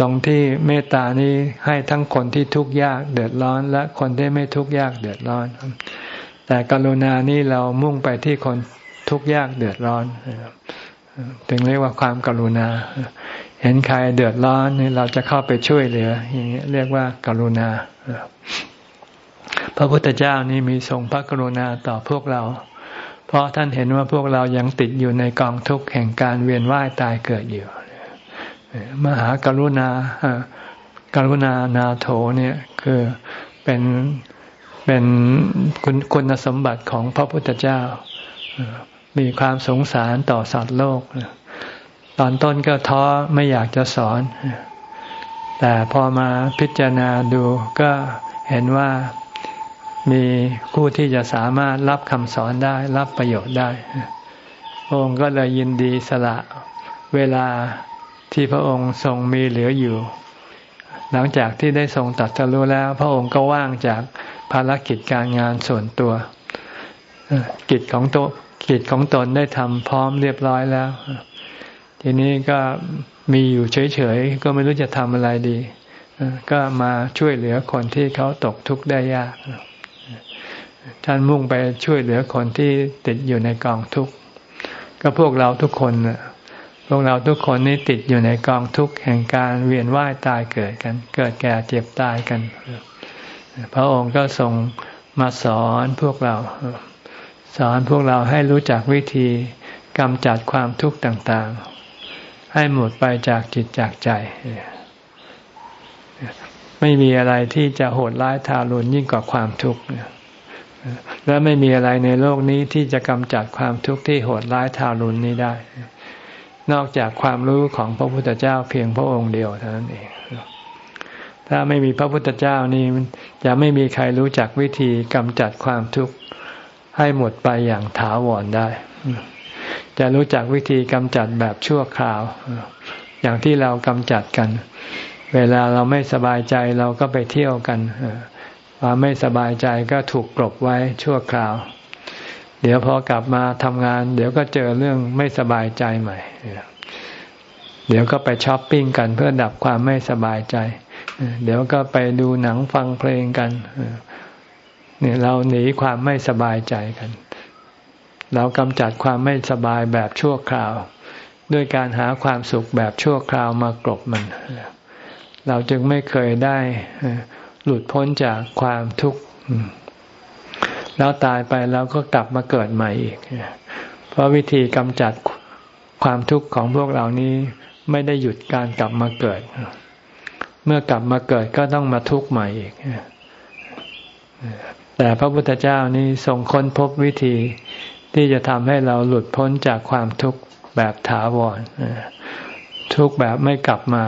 ตรงที่เมตตานี้ให้ทั้งคนที่ทุกข์ยากเดือดร้อน และคนที่ไม่ทุกข์ยากเดือดร้อน แต่กรุณานี่เรามุ่งไปที่คนทุกข์ยากเดือดร้อนถึงเรียกว่าความกรุณา เห็นใครเดือดร้อนนี่เราจะเข้าไปช่วยเหลือ อย่างนี้เรียกว่ากรุณา พระพุทธเจ้านี่มีทรงพระกรุณาต่อพวกเรา เพราะท่านเห็นว่าพวกเรายังติดอยู่ในกองทุกข์แห่งการเวียนว่ายตายเกิดอยู่มหากรุณากรุณานาโถเนี่ยคือเป็น เป็นคุณคุณสมบัติของพระพุทธเจ้า มีความสงสารต่อสัตว์โลก ตอนต้นก็ท้อไม่อยากจะสอน แต่พอมาพิจารณาดูก็เห็นว่ามีผู้ที่จะสามารถรับคำสอนได้ รับประโยชน์ได้ องค์ก็เลยยินดีสละเวลาที่พระองค์ทรงมีเหลืออยู่ หลังจากที่ได้ทรงตัดสรู้แล้ว พระองค์ก็ว่างจาก ภารกิจการงานส่วนตัว กิจของตัวกิจของตนได้ทำพร้อมเรียบร้อยแล้ว ทีนี้ก็มีอยู่เฉยๆ ก็ไม่รู้จะทำอะไรดี ก็มาช่วยเหลือคนที่เขาตกทุกข์ได้ยาก ท่านมุ่งไปช่วยเหลือคนที่ติดอยู่ในกองทุกข์ ก็พวกเราทุกคนพวกเราทุกคนนี้ติดอยู่ในกองทุกข์แห่งการเวียนว่ายตายเกิดกัน เกิดแก่เจ็บตายกัน พระองค์ก็ทรงมาสอนพวกเรา สอนพวกเราให้รู้จักวิธีกำจัดความทุกข์ต่างๆ ให้หมดไปจากจิตจากใจ ไม่มีอะไรที่จะโหดร้ายทารุณยิ่งกว่าความทุกข์และไม่มีอะไรในโลกนี้ที่จะกำจัดความทุกข์ที่โหดร้ายทารุณนี้ได้ นอกจากความรู้ของพระพุทธเจ้าเพียงพระองค์เดียวเท่านั้นเอง ถ้าไม่มีพระพุทธเจ้านี่จะไม่มีใครรู้จักวิธีกำจัดความทุกข์ให้หมดไปอย่างถาวรได้ จะรู้จักวิธีกำจัดแบบชั่วคราว อย่างที่เรากำจัดกัน เวลาเราไม่สบายใจเราก็ไปเที่ยวกันความไม่สบายใจก็ถูกกลบไว้ชั่วคราว เดี๋ยวพอกลับมาทำงาน เดี๋ยวก็เจอเรื่องไม่สบายใจใหม่ เดี๋ยวก็ไปช้อปปิ้งกันเพื่อดับความไม่สบายใจ เดี๋ยวก็ไปดูหนังฟังเพลงกันเนี่ยเราหนีความไม่สบายใจกัน เรากำจัดความไม่สบายแบบชั่วคราว ด้วยการหาความสุขแบบชั่วคราวมากรบมัน เราจึงไม่เคยได้หลุดพ้นจากความทุกข์แล้วตายไปเราก็กลับมาเกิดใหม่อีก เพราะวิธีกำจัดความทุกข์ของพวกเรานี้ไม่ได้หยุดการกลับมาเกิด เมื่อกลับมาเกิดก็ต้องมาทุกข์ใหม่อีกแต่พระพุทธเจ้านี้ทรงค้นพบวิธีที่จะทำให้เราหลุดพ้นจากความทุกข์แบบถาวรทุกข์แบบไม่กลับมา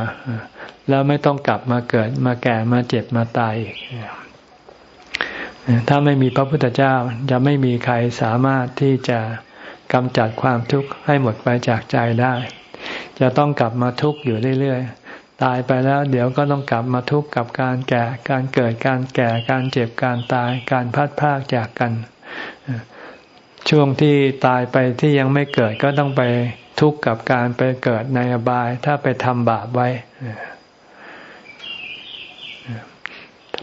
แล้วไม่ต้องกลับมาเกิดมาแก่มาเจ็บมาตายอีกถ้าไม่มีพระพุทธเจ้าจะไม่มีใครสามารถที่จะกำจัดความทุกข์ให้หมดไปจากใจได้ จะต้องกลับมาทุกข์อยู่เรื่อยๆ ตายไปแล้ว เดี๋ยวก็ต้องกลับมาทุกข์กับการแก่ การเกิดการแก่ การเจ็บการตาย การพัดพากจากกัน ช่วงที่ตายไปที่ยังไม่เกิดก็ต้องไปทุกข์กับการไปเกิดในอบาย ถ้าไปทำบาปไว้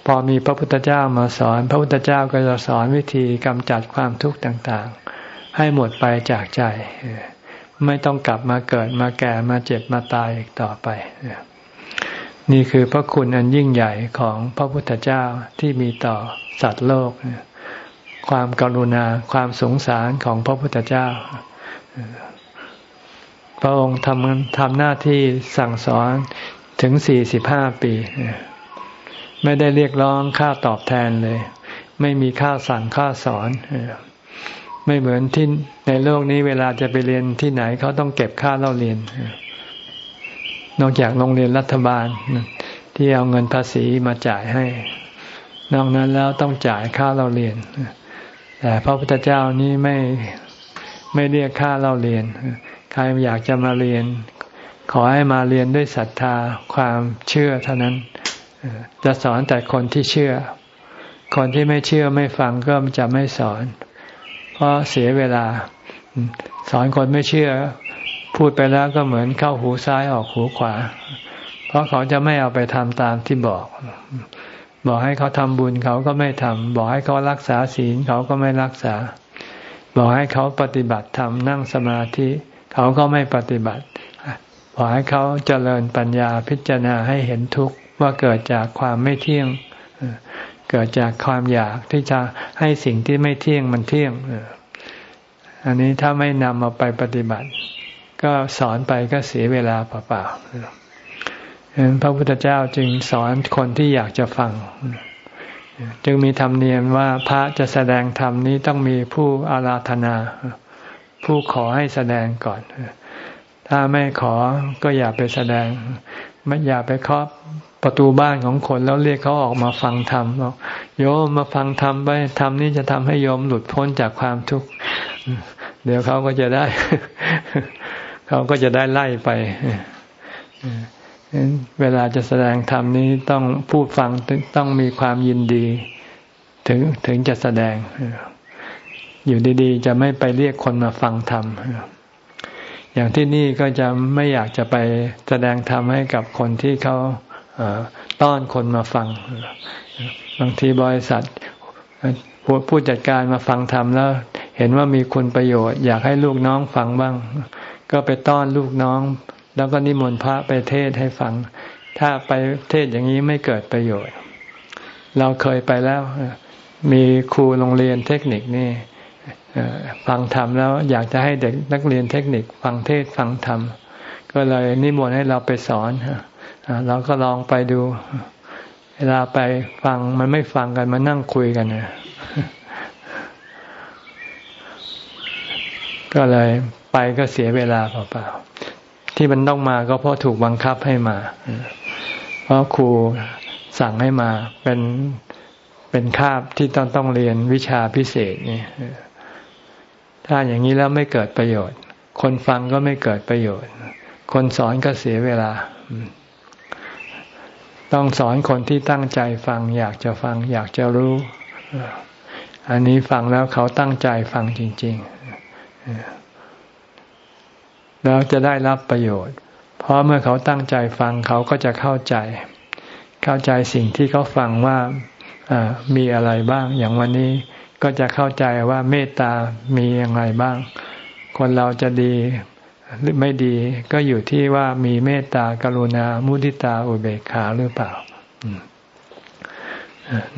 พอมีพระพุทธเจ้ามาสอน พระพุทธเจ้าก็จะสอนวิธีกำจัดความทุกข์ต่างๆ ให้หมดไปจากใจไม่ต้องกลับมาเกิดมาแก่มาเจ็บมาตายอีกต่อไป นี่คือพระคุณอันยิ่งใหญ่ของพระพุทธเจ้าที่มีต่อสัตว์โลก ความกรุณาความสงสารของพระพุทธเจ้า พระองค์ทำทำหน้าที่สั่งสอนถึงสี่สิบห้าปี ไม่ได้เรียกร้องค่าตอบแทนเลย ไม่มีค่าสั่งค่าสอนไม่เหมือนที่ในโลกนี้เวลาจะไปเรียนที่ไหนเขาต้องเก็บค่าเล่าเรียน นอกจากโรงเรียนรัฐบาล ที่เอาเงินภาษีมาจ่ายให้ นอกนั้นแล้วต้องจ่ายค่าเล่าเรียน แต่พระพุทธเจ้านี้ไม่ไม่เรียกค่าเล่าเรียน ใครอยากจะมาเรียน ขอให้มาเรียนด้วยศรัทธาความเชื่อเท่านั้น จะสอนแต่คนที่เชื่อ คนที่ไม่เชื่อไม่ฟังก็จะไม่สอน เพราะเสียเวลา สอนคนไม่เชื่อ พูดไปแล้วก็เหมือนเข้าหูซ้ายออกหูขวา เพราะเขาจะไม่เอาไปทำตามที่บอก บอกให้เขาทำบุญเขาก็ไม่ทำบอกให้เขารักษาศีลเขาก็ไม่รักษา บอกให้เขาปฏิบัติธรรมนั่งสมาธิเขาก็ไม่ปฏิบัติบอกให้เขาเจริญปัญญาพิจารณาให้เห็นทุกข์ว่าเกิดจากความไม่เที่ยง เกิดจากความอยากที่จะให้สิ่งที่ไม่เที่ยงมันเที่ยงอันนี้ถ้าไม่นำมาไปปฏิบัติ ก็สอนไปก็เสียเวลาเปล่าๆพระพุทธเจ้าจึงสอนคนที่อยากจะฟัง จึงมีธรรมเนียมว่าพระจะแสดงธรรมนี้ต้องมีผู้อาราธนา ผู้ขอให้แสดงก่อน ถ้าไม่ขอก็อย่าไปแสดง ไม่อย่าไปเคาะประตูบ้านของคนแล้วเรียกเขาออกมาฟังธรรมบอกโยมมาฟังธรรมไปธรรมนี้จะทำให้โยมหลุดพ้นจากความทุกข์เดี๋ยวเขาก็จะได้ เขาก็จะได้ไล่ไปเวลาจะแสดงธรรมนี้ต้องพูดฟังต้องมีความยินดี ถึงถึงจะแสดง อยู่ดีๆ จะไม่ไปเรียกคนมาฟังธรรมอย่างที่นี่ก็จะไม่อยากจะไปแสดงธรรมให้กับคนที่เขาต้อนคนมาฟัง บางทีบริษัทผู้จัดการมาฟังธรรมแล้ว เห็นว่ามีคุณประโยชน์ อยากให้ลูกน้องฟังบ้าง ก็ไปต้อนลูกน้อง แล้วก็นิมนต์พระไปเทศให้ฟัง ถ้าไปเทศอย่างนี้ไม่เกิดประโยชน์ เราเคยไปแล้ว มีครูโรงเรียนเทคนิคนี่ฟังธรรมแล้วอยากจะให้เด็กนักเรียนเทคนิคฟังเทศฟังธรรม ก็เลยนิมนต์ให้เราไปสอนเราก็ลองไปดู เวลาไปฟังมันไม่ฟังกันมานั่งคุยกันก็เลย ไปก็เสียเวลาเปล่าๆที่มันต้องมาก็เพราะถูกบังคับให้มา เพราะครูสั่งให้มาเป็นเป็นคาบที่ต้องต้องเรียนวิชาพิเศษนี่ถ้าอย่างนี้แล้วไม่เกิดประโยชน์ คนฟังก็ไม่เกิดประโยชน์ คนสอนก็เสียเวลา ต้องสอนคนที่ตั้งใจฟัง อยากจะฟัง อยากจะรู้ อันนี้ฟังแล้วเขาตั้งใจฟังจริง ๆ แล้วจะได้รับประโยชน์ เพราะเมื่อเขาตั้งใจฟังเขาก็จะเข้าใจ เข้าใจสิ่งที่เขาฟังว่ามีอะไรบ้าง อย่างวันนี้ก็จะเข้าใจว่าเมตตามีอย่างไรบ้าง คนเราจะดีหรือไม่ดีก็อยู่ที่ว่ามีเมตตากรุณา มุทิตาอุเบกขาหรือเปล่า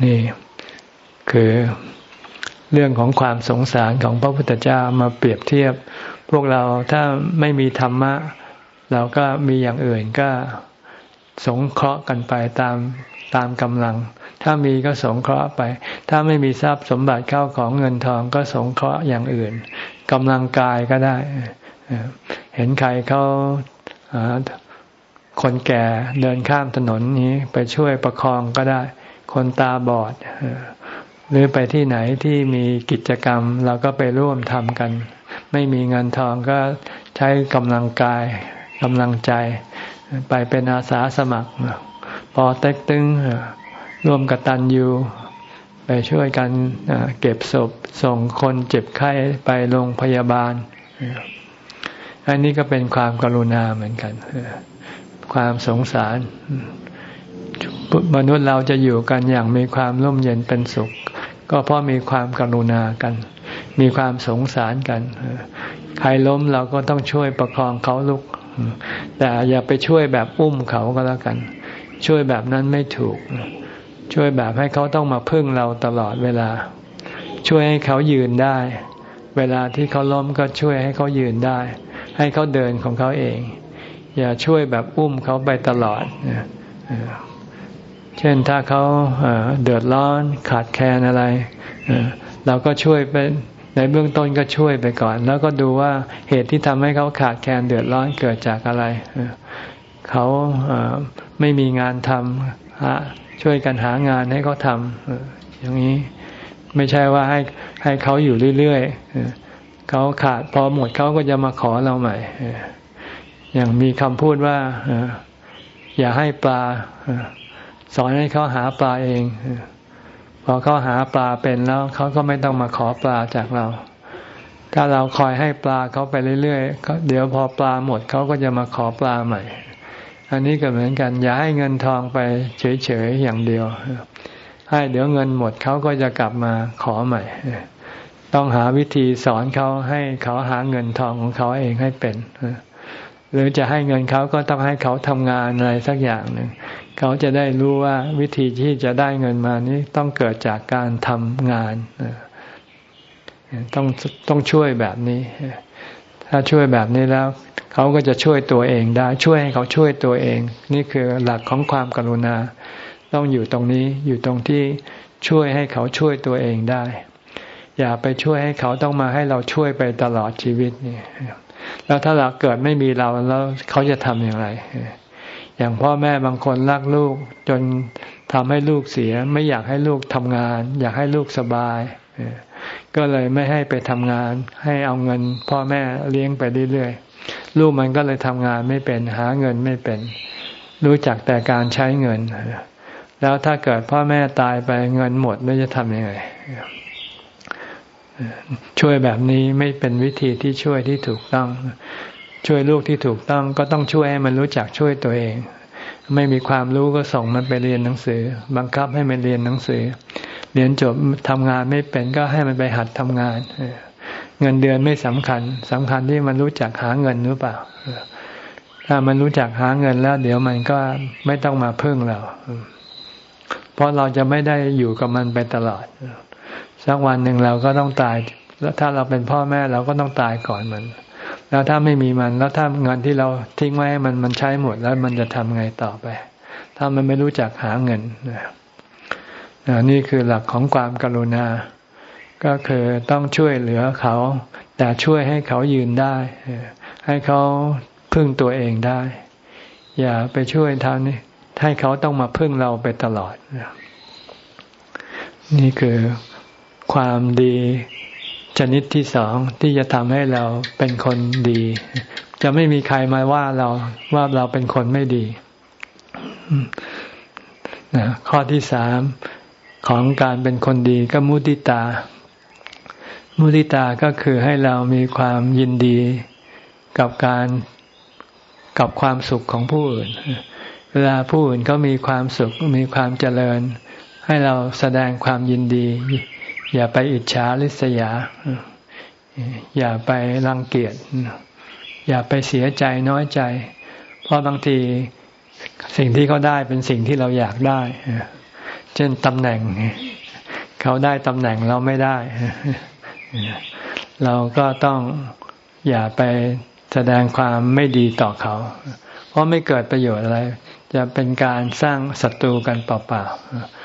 นี่คือเรื่องของความสงสารของพระพุทธเจ้ามาเปรียบเทียบ พวกเราถ้าไม่มีธรรมะ เราก็มีอย่างอื่นก็สงเคราะห์กันไปตามตามกำลัง ถ้ามีก็สงเคราะห์ไป ถ้าไม่มีทรัพย์สมบัติเข้าของเงินทองก็สงเคราะห์อย่างอื่นกำลังกายก็ได้ เห็นใครเขาคนแก่เดินข้ามถนนนี้ไปช่วยประคองก็ได้ คนตาบอด หรือไปที่ไหนที่มีกิจกรรมเราก็ไปร่วมทำกัน ไม่มีเงินทองก็ใช้กำลังกายกำลังใจ ไปเป็นอาสาสมัคร พอเต็กตึงร่วมกับตันยูไปช่วยกันเก็บศพส่งคนเจ็บไข้ไปโรงพยาบาล อันนี้ก็เป็นความกรุณาเหมือนกัน ความสงสาร มนุษย์เราจะอยู่กันอย่างมีความร่มเย็นเป็นสุข ก็เพราะมีความกรุณากัน มีความสงสารกัน ใครล้มเราก็ต้องช่วยประคองเขาลุก แต่อย่าไปช่วยแบบอุ้มเขาก็แล้วกัน ช่วยแบบนั้นไม่ถูก ช่วยแบบให้เขาต้องมาพึ่งเราตลอดเวลา ช่วยให้เขายืนได้ เวลาที่เขาล้มก็ช่วยให้เขายืนได้ ให้เขาเดินของเขาเอง อย่าช่วยแบบอุ้มเขาไปตลอดเช่นถ้าเขาเดือดร้อนขาดแคลนอะไรเราก็ช่วยไป ในเบื้องต้นก็ช่วยไปก่อน แล้วก็ดูว่าเหตุที่ทำให้เขาขาดแคลนเดือดร้อนเกิดจากอะไร เขาไม่มีงานทำช่วยกันหางานให้เขาทำอย่างนี้ไม่ใช่ว่าให้ให้เขาอยู่เรื่อยๆเขาขาดพอหมดเขาก็จะมาขอเราใหม่อย่างมีคำพูดว่าอย่าให้ปลาสอนให้เขาหาปลาเอง อเขาหาปลาเป็นแล้วเขาก็ไม่ต้องมาขอปลาจากเรา ถ้าเราคอยให้ปลาเขาไปเรื่อยๆเดี๋ยวพอปลาหมดเขาก็จะมาขอปลาใหม่ อันนี้ก็เหมือนกัน อย่าให้เงินทองไปเฉยๆอย่างเดียว ให้เดี๋ยวเงินหมดเขาก็จะกลับมาขอใหม่ ต้องหาวิธีสอนเขาให้เขาหาเงินทองของเขาเองให้เป็นหรือจะให้เงินเขาก็ต้องให้เขาทำงานอะไรสักอย่างหนึ่ง เขาจะได้รู้ว่าวิธีที่จะได้เงินมานี้ต้องเกิดจากการทำงานต้องต้องช่วยแบบนี้ ถ้าช่วยแบบนี้แล้ว เขาก็จะช่วยตัวเองได้ ช่วยให้เขาช่วยตัวเอง นี่คือหลักของความกรุณา ต้องอยู่ตรงนี้อยู่ตรงที่ช่วยให้เขาช่วยตัวเองได้ อย่าไปช่วยให้เขาต้องมาให้เราช่วยไปตลอดชีวิตนี่แล้วถ้าเราเกิดไม่มีเราแล้วเขาจะทำอย่างไร อย่างพ่อแม่บางคนรักลูกจนทำให้ลูกเสีย ไม่อยากให้ลูกทำงาน อยากให้ลูกสบาย ก็เลยไม่ให้ไปทำงาน ให้เอาเงิน พ่อแม่เลี้ยงไปเรื่อยๆลูกมันก็เลยทำงานไม่เป็นหาเงินไม่เป็น รู้จักแต่การใช้เงิน แล้วถ้าเกิดพ่อแม่ตายไปเงินหมดแล้วจะทำยังไงช่วยแบบนี้ไม่เป็นวิธีที่ช่วยที่ถูกต้อง ช่วยลูกที่ถูกต้องก็ต้องช่วยให้มันรู้จักช่วยตัวเอง ไม่มีความรู้ก็ส่งมันไปเรียนหนังสือ บังคับให้มันเรียนหนังสือ เรียนจบทำงานไม่เป็นก็ให้มันไปหัดทำงาน เงินเดือนไม่สำคัญสำคัญที่มันรู้จักหาเงินหรือเปล่าถ้ามันรู้จักหาเงินแล้ว เดี๋ยวมันก็ไม่ต้องมาพึ่งเราเพราะเราจะไม่ได้อยู่กับมันไปตลอดสักวันหนึ่งเราก็ต้องตายแล้วถ้าเราเป็นพ่อแม่เราก็ต้องตายก่อนมัน แล้วถ้าไม่มีมันแล้วถ้าเงินที่เราทิ้งไว้มันมันใช้หมดแล้วมันจะทำไงต่อไป ถ้ามันไม่รู้จักหาเงินนี่คือหลักของความกรุณา ก็คือต้องช่วยเหลือเขา แต่ช่วยให้เขายืนได้ ให้เขาพึ่งตัวเองได้ อย่าไปช่วยทางนี้ให้เขาต้องมาพึ่งเราไปตลอด นี่คือความดี ชนิดที่สองที่จะทำให้เราเป็นคนดี จะไม่มีใครมาว่าเราว่าเราเป็นคนไม่ดีนะข้อที่สามของการเป็นคนดีก็มุติตา มุติตาก็คือให้เรามีความยินดีกับการกับความสุขของผู้อื่น เวลาผู้อื่นเขามีความสุขมีความเจริญ ให้เราแสดงความยินดี อย่าไปอิจฉาริษยา อย่าไปรังเกียจ อย่าไปเสียใจน้อยใจ เพราะบางทีสิ่งที่เขาได้เป็นสิ่งที่เราอยากได้ เช่นตำแหน่ง เขาได้ตำแหน่งเราไม่ได้ เราก็ต้องอย่าไปแสดงความไม่ดีต่อเขา เพราะไม่เกิดประโยชน์อะไร จะเป็นการสร้างศัตรูกันเปล่าๆ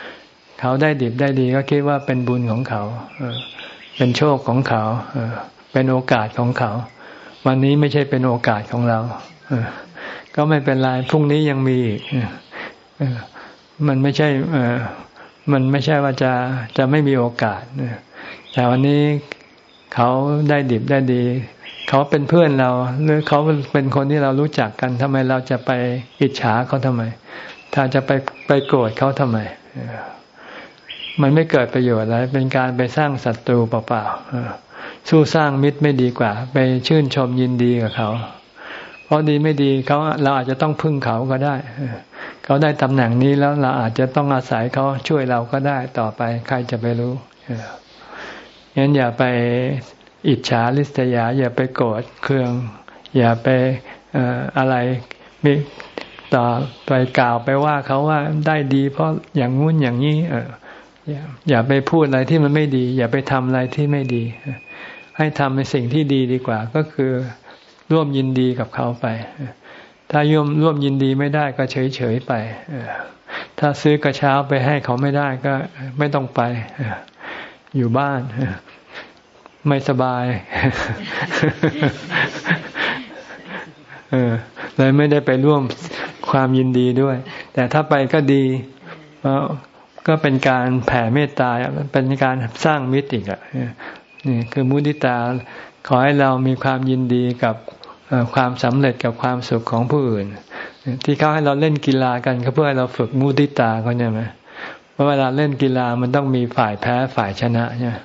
เขาได้ดิบได้ดีก็คิดว่าเป็นบุญของเขาเป็นโชคของเขาเป็นโอกาสของเขา วันนี้ไม่ใช่เป็นโอกาสของเราก็ไม่เป็นไรพรุ่งนี้ยังมีอีกมันไม่ใช่มันไม่ใช่ว่าจะจะไม่มีโอกาสแต่วันนี้เขาได้ดิบได้ดี เขาเป็นเพื่อนเรา หรือเขาเป็นคนที่เรารู้จักกันทำไมเราจะไปอิจฉาเขาทำไม ถ้าจะไปไปโกรธเขาทำไม มันไม่เกิดประโยชน์อะไร เป็นการไปสร้างศัตรูเปล่าๆสู้สร้างมิตรไม่ดีกว่า ไปชื่นชมยินดีกับเขา เพราะดีไม่ดีเขาเราอาจจะต้องพึ่งเขาก็ได้ เขาได้ตำแหน่งนี้แล้วเราอาจจะต้องอาศัยเขาช่วยเราก็ได้ต่อไปใครจะไปรู้งั้นอย่าไปอิจฉาลิษยา อย่าไปโกรธเคือง อย่าไปอะไรมีต่อไปกล่าวไปว่าเขาว่าได้ดีเพราะอย่างงู้นอย่างนี้เออ อย่าไปพูดอะไรที่มันไม่ดี อย่าไปทำอะไรที่ไม่ดี ให้ทำในสิ่งที่ดีดีกว่า ก็คือร่วมยินดีกับเขาไป ถ้าย่วมร่วมยินดีไม่ได้ก็เฉยเฉยไปถ้าซื้อกระเช้าไปให้เขาไม่ได้ก็ไม่ต้องไป อยู่บ้าน ไม่สบายเลยไม่ได้ไปร่วมความยินดีด้วย แต่ถ้าไปก็ดีเพราะ ก็เป็นการแผ่เมตตาเป็นการสร้างมิติอะนี่คือมุติตาขอให้เรามีความยินดีกับความสำเร็จกับความสุขของผู้อื่น ที่เขาให้เราเล่นกีฬากันก็เพื่อให้เราฝึกมุติตาเขาเนี่ยไหมเพราะเวลาเล่นกีฬามันต้องมีฝ่ายแพ้ฝ่ายชนะเนี่ย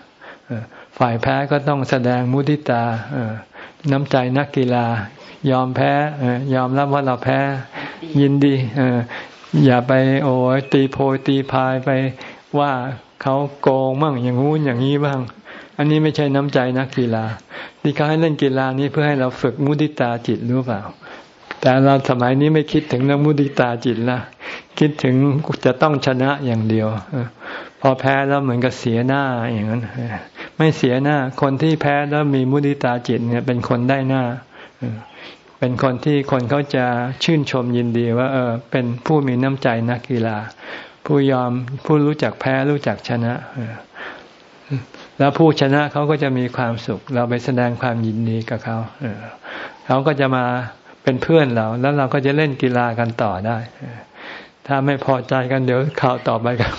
ฝ่ายแพ้ก็ต้องแสดงมุติตาน้ำใจนักกีฬายอมแพ้ยอมรับว่าเราแพ้ยินดี อย่าไปโอ้ยตีโพยตีพายไปว่าเขาโกงบ้างอย่างงู้นอย่างนี้บ้าง อันนี้ไม่ใช่น้ำใจนักกีฬาที่เขาให้เล่นกีฬานี้เพื่อให้เราฝึกมุติตาจิตรู้เปล่า แต่เราสมัยนี้ไม่คิดถึงเรื่องมุติตาจิตละคิดถึงจะต้องชนะอย่างเดียวพอแพ้แล้วเหมือนกับเสียหน้าอย่างนั้นไม่เสียหน้า คนที่แพ้แล้วมีมุติตาจิตเนี่ยเป็นคนได้หน้า เป็นคนที่คนเขาจะชื่นชมยินดีว่า เออ เป็นผู้มีน้ำใจนักกีฬา ผู้ยอมผู้รู้จักแพ้รู้จักชนะแล้วผู้ชนะเขาก็จะมีความสุข เราไปแสดงความยินดีกับเขาเขาก็จะมาเป็นเพื่อนเรา แล้วเราก็จะเล่นกีฬากันต่อได้ ถ้าไม่พอใจกันเดี๋ยวข่าวต่อไปกัน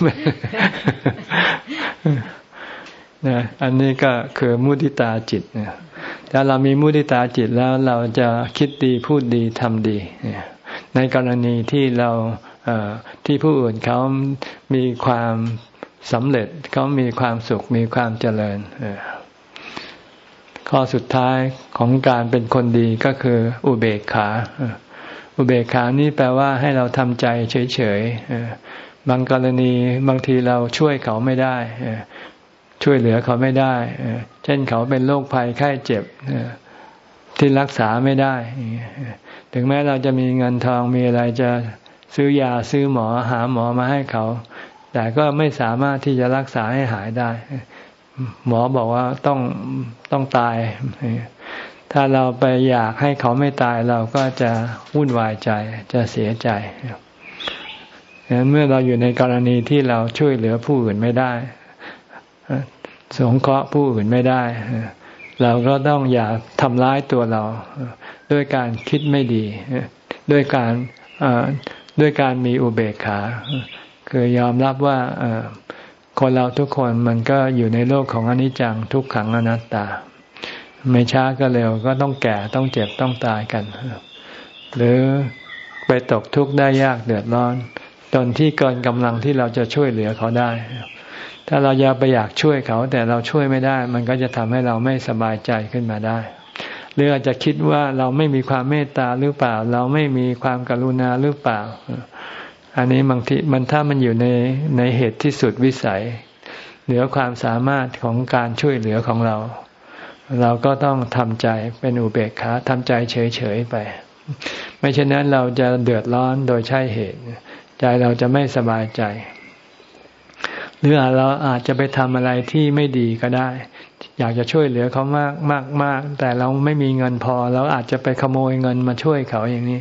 นะอันนี้ก็คือมุติตาจิตนะถ้าเรามีมุติตาจิตแล้วเราจะคิดดีพูดดีทำดี ในกรณีที่เราที่ผู้อื่นเขามีความสำเร็จเขามีความสุขมีความเจริญข้อสุดท้ายของการเป็นคนดีก็คืออุเบกขา อุเบกขานี้แปลว่าให้เราทำใจเฉยๆบางกรณีบางทีเราช่วยเขาไม่ได้ ช่วยเหลือเขาไม่ได้ เช่นเขาเป็นโรคภัยไข้เจ็บที่รักษาไม่ได้ ถึงแม้เราจะมีเงินทองมีอะไรจะซื้อยาซื้อหมอหาหมอมาให้เขา แต่ก็ไม่สามารถที่จะรักษาให้หายได้ หมอบอกว่าต้องต้องตาย ถ้าเราไปอยากให้เขาไม่ตายเราก็จะวุ่นวายใจ จะเสียใจเมื่อเราอยู่ในกรณีที่เราช่วยเหลือผู้อื่นไม่ได้ สงเคราะห์ผู้อื่นไม่ได้ เราก็ต้องอย่าทำร้ายตัวเรา ด้วยการคิดไม่ดี ด้วยการด้วยการมีอุเบกขา คือยอมรับว่าคนเราทุกคนมันก็อยู่ในโลกของอนิจจังทุกขังอนัตตา ไม่ช้าก็เร็วก็ต้องแก่ต้องเจ็บต้องตายกัน หรือไปตกทุกข์ได้ยากเดือดร้อน จนที่เกินกำลังที่เราจะช่วยเหลือเขาได้ ถ้าเราอยากไปอยากช่วยเขา แต่เราช่วยไม่ได้ มันก็จะทำให้เราไม่สบายใจขึ้นมาได้ หรืออาจจะคิดว่าเราไม่มีความเมตตาหรือเปล่า เราไม่มีความกรุณาหรือเปล่า อันนี้บางทีมันถ้ามันอยู่ในในเหตุที่สุดวิสัย เหนือความสามารถของการช่วยเหลือของเรา เราก็ต้องทำใจเป็นอุเบกขาทำใจเฉยๆไป ไม่เช่นนั้นเราจะเดือดร้อนโดยใช่เหตุ ใจเราจะไม่สบายใจ หรือเราอาจจะไปทำอะไรที่ไม่ดีก็ได้ อยากจะช่วยเหลือเขามากมากมากแต่เราไม่มีเงินพอ เราอาจจะไปขโมยเงินมาช่วยเขาอย่างนี้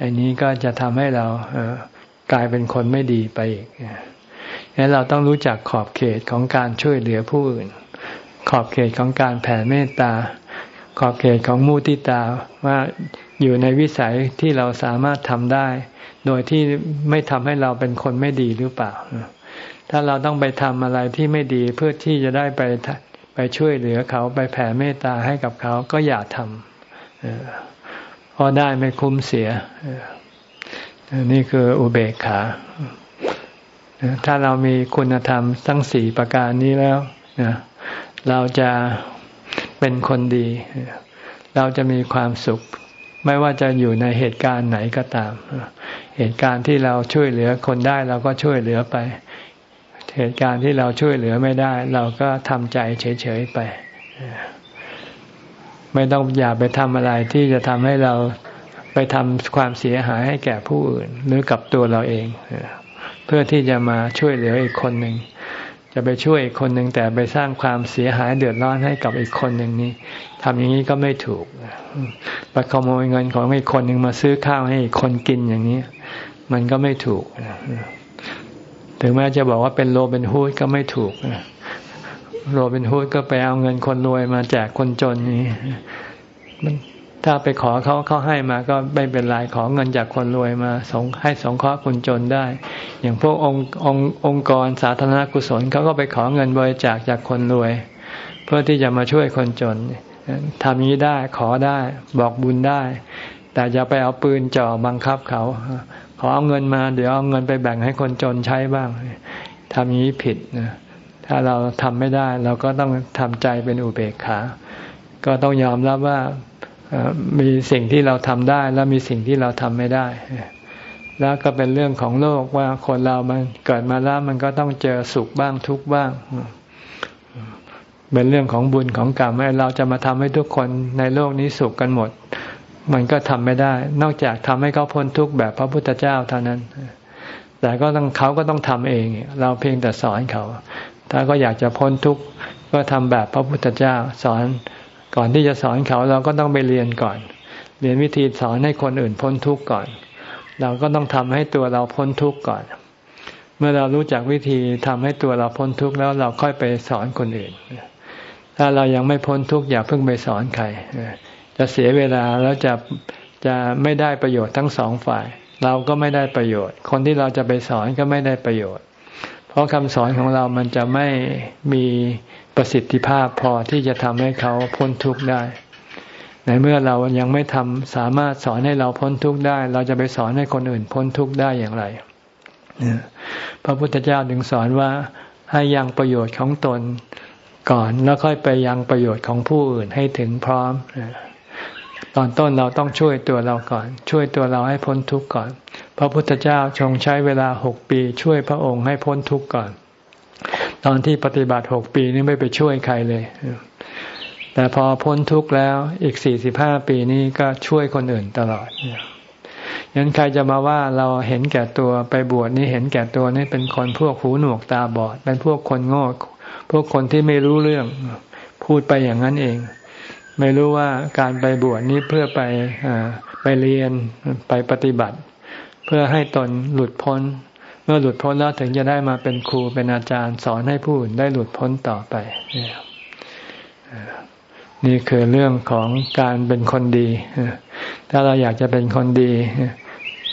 อันนี้ก็จะทำให้เราเกลายเป็นคนไม่ดีไปอีกงั้นเราต้องรู้จักขอบเขตของการช่วยเหลือผู้อื่น ขอบเขตของการแผ่เมตตา ขอบเขตของมุติตาว่าอยู่ในวิสัยที่เราสามารถทำได้ โดยที่ไม่ทำให้เราเป็นคนไม่ดีหรือเปล่า ถ้าเราต้องไปทำอะไรที่ไม่ดีเพื่อที่จะได้ไปไปช่วยเหลือเขาไปแผ่เมตตาให้กับเขาก็อย่าทำเพราะได้ไม่คุ้มเสียนี่คืออุเบกขาถ้าเรามีคุณธรรมทั้งสี่ประการนี้แล้วเราจะเป็นคนดี เราจะมีความสุข ไม่ว่าจะอยู่ในเหตุการณ์ไหนก็ตาม เหตุการณ์ที่เราช่วยเหลือคนได้เราก็ช่วยเหลือไป เหตุการณ์ที่เราช่วยเหลือไม่ได้ เราก็ทำใจเฉยๆไป ไม่ต้องอย่าไปทำอะไรที่จะทำให้เราไปทำความเสียหายให้แก่ผู้อื่น หรือกับตัวเราเอง เพื่อที่จะมาช่วยเหลืออีกคนหนึ่งจะไปช่วยอีกคนหนึ่งแต่ไปสร้างความเสียหายเดือดร้อนให้กับอีกคนหนึ่งนี้ทำอย่างนี้ก็ไม่ถูกไปขโมยเงินของอีกคนหนึ่งมาซื้อข้าวให้อีกคนกินอย่างนี้ มันก็ไม่ถูก ถึงแม้จะบอกว่าเป็นโลเป็นฮูดก็ไม่ถูกโลเป็นฮูดก็ไปเอาเงินคนรวยมาแจกคนจนนี้ถ้าไปขอเขาเขาให้มาก็ไม่เป็นไรขอเงินจากคนรวยมาสงให้สงเคราะห์คนจนได้ อย่างพวกองค์องค์องค์กรสาธารณกุศลเขาก็ไปขอเงินบริจาคจากคนรวย เพื่อที่จะมาช่วยคนจนทำนี้ได้ขอได้บอกบุญได้ แต่อย่าไปเอาปืนจ่อบังคับเขา ขอเอาเงินมา เดี๋ยวเอาเงินไปแบ่งให้คนจนใช้บ้างทำอย่างนี้ผิดนะถ้าเราทำไม่ได้ เราก็ต้องทำใจเป็นอุเบกขา ก็ต้องยอมรับว่ามีสิ่งที่เราทำได้ แล้วมีสิ่งที่เราทำไม่ได้ แล้วก็เป็นเรื่องของโลกว่าคนเรามันเกิดมาแล้วมันก็ต้องเจอสุขบ้างทุกบ้าง เป็นเรื่องของบุญของกรรมเราจะมาทำให้ทุกคนในโลกนี้สุขกันหมด มันก็ทำไม่ได้ นอกจากทำให้เขาพ้นทุกข์แบบพระพุทธเจ้าเท่านั้น แต่ก็ต้องเขาก็ต้องทำเอง เราเพียงแต่สอนเขา ถ้าก็อยากจะพ้นทุกข์ก็ทำแบบพระพุทธเจ้า สอนก่อนที่จะสอนเขาเราก็ต้องไปเรียนก่อน เรียนวิธีสอนให้คนอื่นพ้นทุกข์ก่อน เราก็ต้องทำให้ตัวเราพ้นทุกข์ก่อน เมื่อเรารู้จักวิธีทำให้ตัวเราพ้นทุกข์แล้วเราค่อยไปสอนคนอื่น ถ้าเรายังไม่พ้นทุกข์อย่าเพิ่งไปสอนใคร จะเสียเวลาแล้วจะจะไม่ได้ประโยชน์ทั้งสองฝ่าย เราก็ไม่ได้ประโยชน์ คนที่เราจะไปสอนก็ไม่ได้ประโยชน์ เพราะคำสอนของเรามันจะไม่มีประสิทธิภาพพอที่จะทำให้เขาพ้นทุกข์ได้ ในเมื่อเรายังไม่ทำสามารถสอนให้เราพ้นทุกข์ได้ เราจะไปสอนให้คนอื่นพ้นทุกข์ได้อย่างไรพระพุทธเจ้าถึงสอนว่าให้ยังประโยชน์ของตนก่อนแล้วค่อยไปยังประโยชน์ของผู้อื่นให้ถึงพร้อม ตอนต้นเราต้องช่วยตัวเราก่อน ช่วยตัวเราให้พ้นทุกข์ก่อน พระพุทธเจ้าทรงใช้เวลาหกปี ช่วยพระองค์ให้พ้นทุกข์ก่อน ตอนที่ปฏิบัติหกปีนี้ไม่ไปช่วยใครเลย แต่พอพ้นทุกข์แล้วอีกสี่สิบห้าปีนี้ก็ช่วยคนอื่นตลอดยันใครจะมาว่าเราเห็นแก่ตัวไปบวชนี่เห็นแก่ตัวนี่เป็นคนพวกหูหนวกตาบอด เป็นพวกคนโง่พวกคนที่ไม่รู้เรื่อง พูดไปอย่างนั้นเอง ไม่รู้ว่าการไปบวชนี้เพื่อไปไปเรียนไปปฏิบัติ เพื่อให้ตนหลุดพ้น เมื่อหลุดพ้นแล้วถึงจะได้มาเป็นครูเป็นอาจารย์สอนให้ผู้อื่นได้หลุดพ้นต่อไป นี่คือเรื่องของการเป็นคนดี ถ้าเราอยากจะเป็นคนดี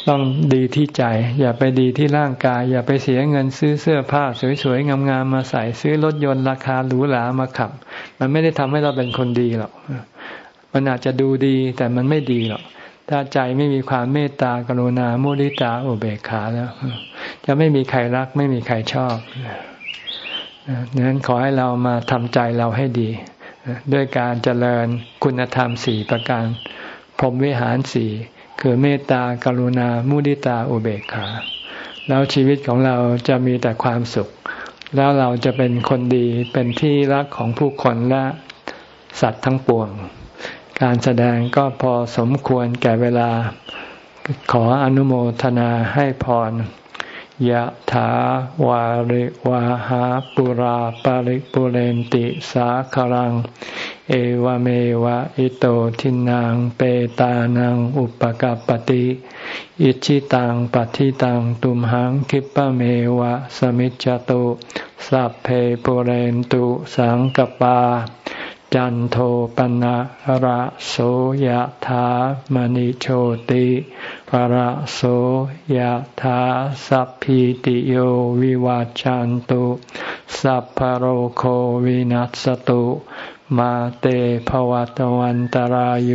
ต้องดีที่ใจ อย่าไปดีที่ร่างกาย อย่าไปเสียเงินซื้อเสื้อผ้าสวยๆงามๆมาใส่ซื้อรถยนต์ราคาหรูหรามาขับ มันไม่ได้ทำให้เราเป็นคนดีหรอกมันอาจจะดูดีแต่มันไม่ดีหรอกถ้าใจไม่มีความเมตตากรุณามุริตาอุเบกขาแล้ว จะไม่มีใครรัก ไม่มีใครชอบดังนั้นขอให้เรามาทำใจเราให้ดี ด้วยการเจริญคุณธรรมสี่ประการพรหมวิหารสี่ คือเมตตากรุณา มุดิตาอุเบกขา แล้วชีวิตของเราจะมีแต่ความสุข แล้วเราจะเป็นคนดีเป็นที่รักของผู้คนและสัตว์ทั้งปวง การแสดงก็พอสมควรแก่เวลา ขออนุโมทนาให้พรยะถาวาริวาหาปุราปาริปุเรนติสาคลัง เอวเมวะอิโตทินังเปตานังอุปกปติอิชิตังปฏิตังตุมหังคิปะเมวะสมิจจตุสัพเพปุเรนตุสังกปา จันโทปนะระโสยธามณิโชติระโสยธาสัพพิติโยวิวาจันตุสัพพโรโควินัสตุ มาเตภวตวันตารโย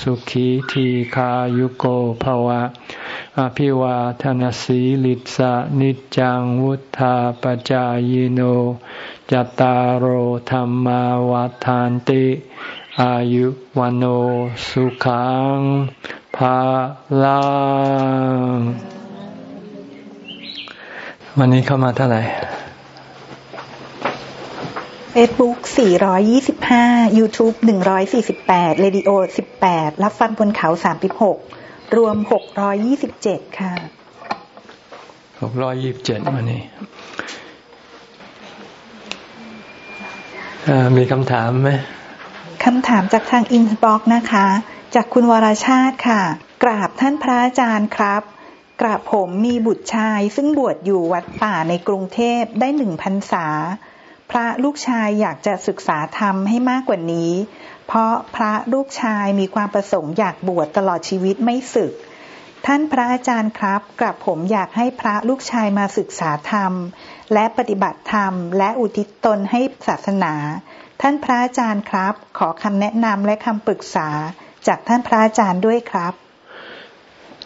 สุขีทีขายุโกภวะ อภิวาทนสีลิสะนิจังวุธาปจายโนจตารโหธรรมวาทานติ อายุวันโอสุขังภาลังวันนี้เข้ามาเท่าไหร่ เฟซบุ๊ก425 YouTube 148 Radio 18 รับฟังบนเขา 36 รวม 627 ค่ะ 627วันนี้มีคำถามไหมคำถามจากทาง inbox นะคะ จากคุณวรชาติค่ะ กราบท่านพระอาจารย์ครับ กราบผมมีบุตรชายซึ่งบวชอยู่วัดป่าในกรุงเทพได้หนึ่งพรรษา พระลูกชายอยากจะศึกษาธรรมให้มากกว่านี้ เพราะพระลูกชายมีความประสงค์อยากบวชตลอดชีวิตไม่ศึก ท่านพระอาจารย์ครับกราบผมอยากให้พระลูกชายมาศึกษาธรรม และปฏิบัติธรรม และอุทิศตนให้ศาสนา ท่านพระอาจารย์ครับ ขอคำแนะนำและคำปรึกษาจากท่านพระอาจารย์ด้วยครับ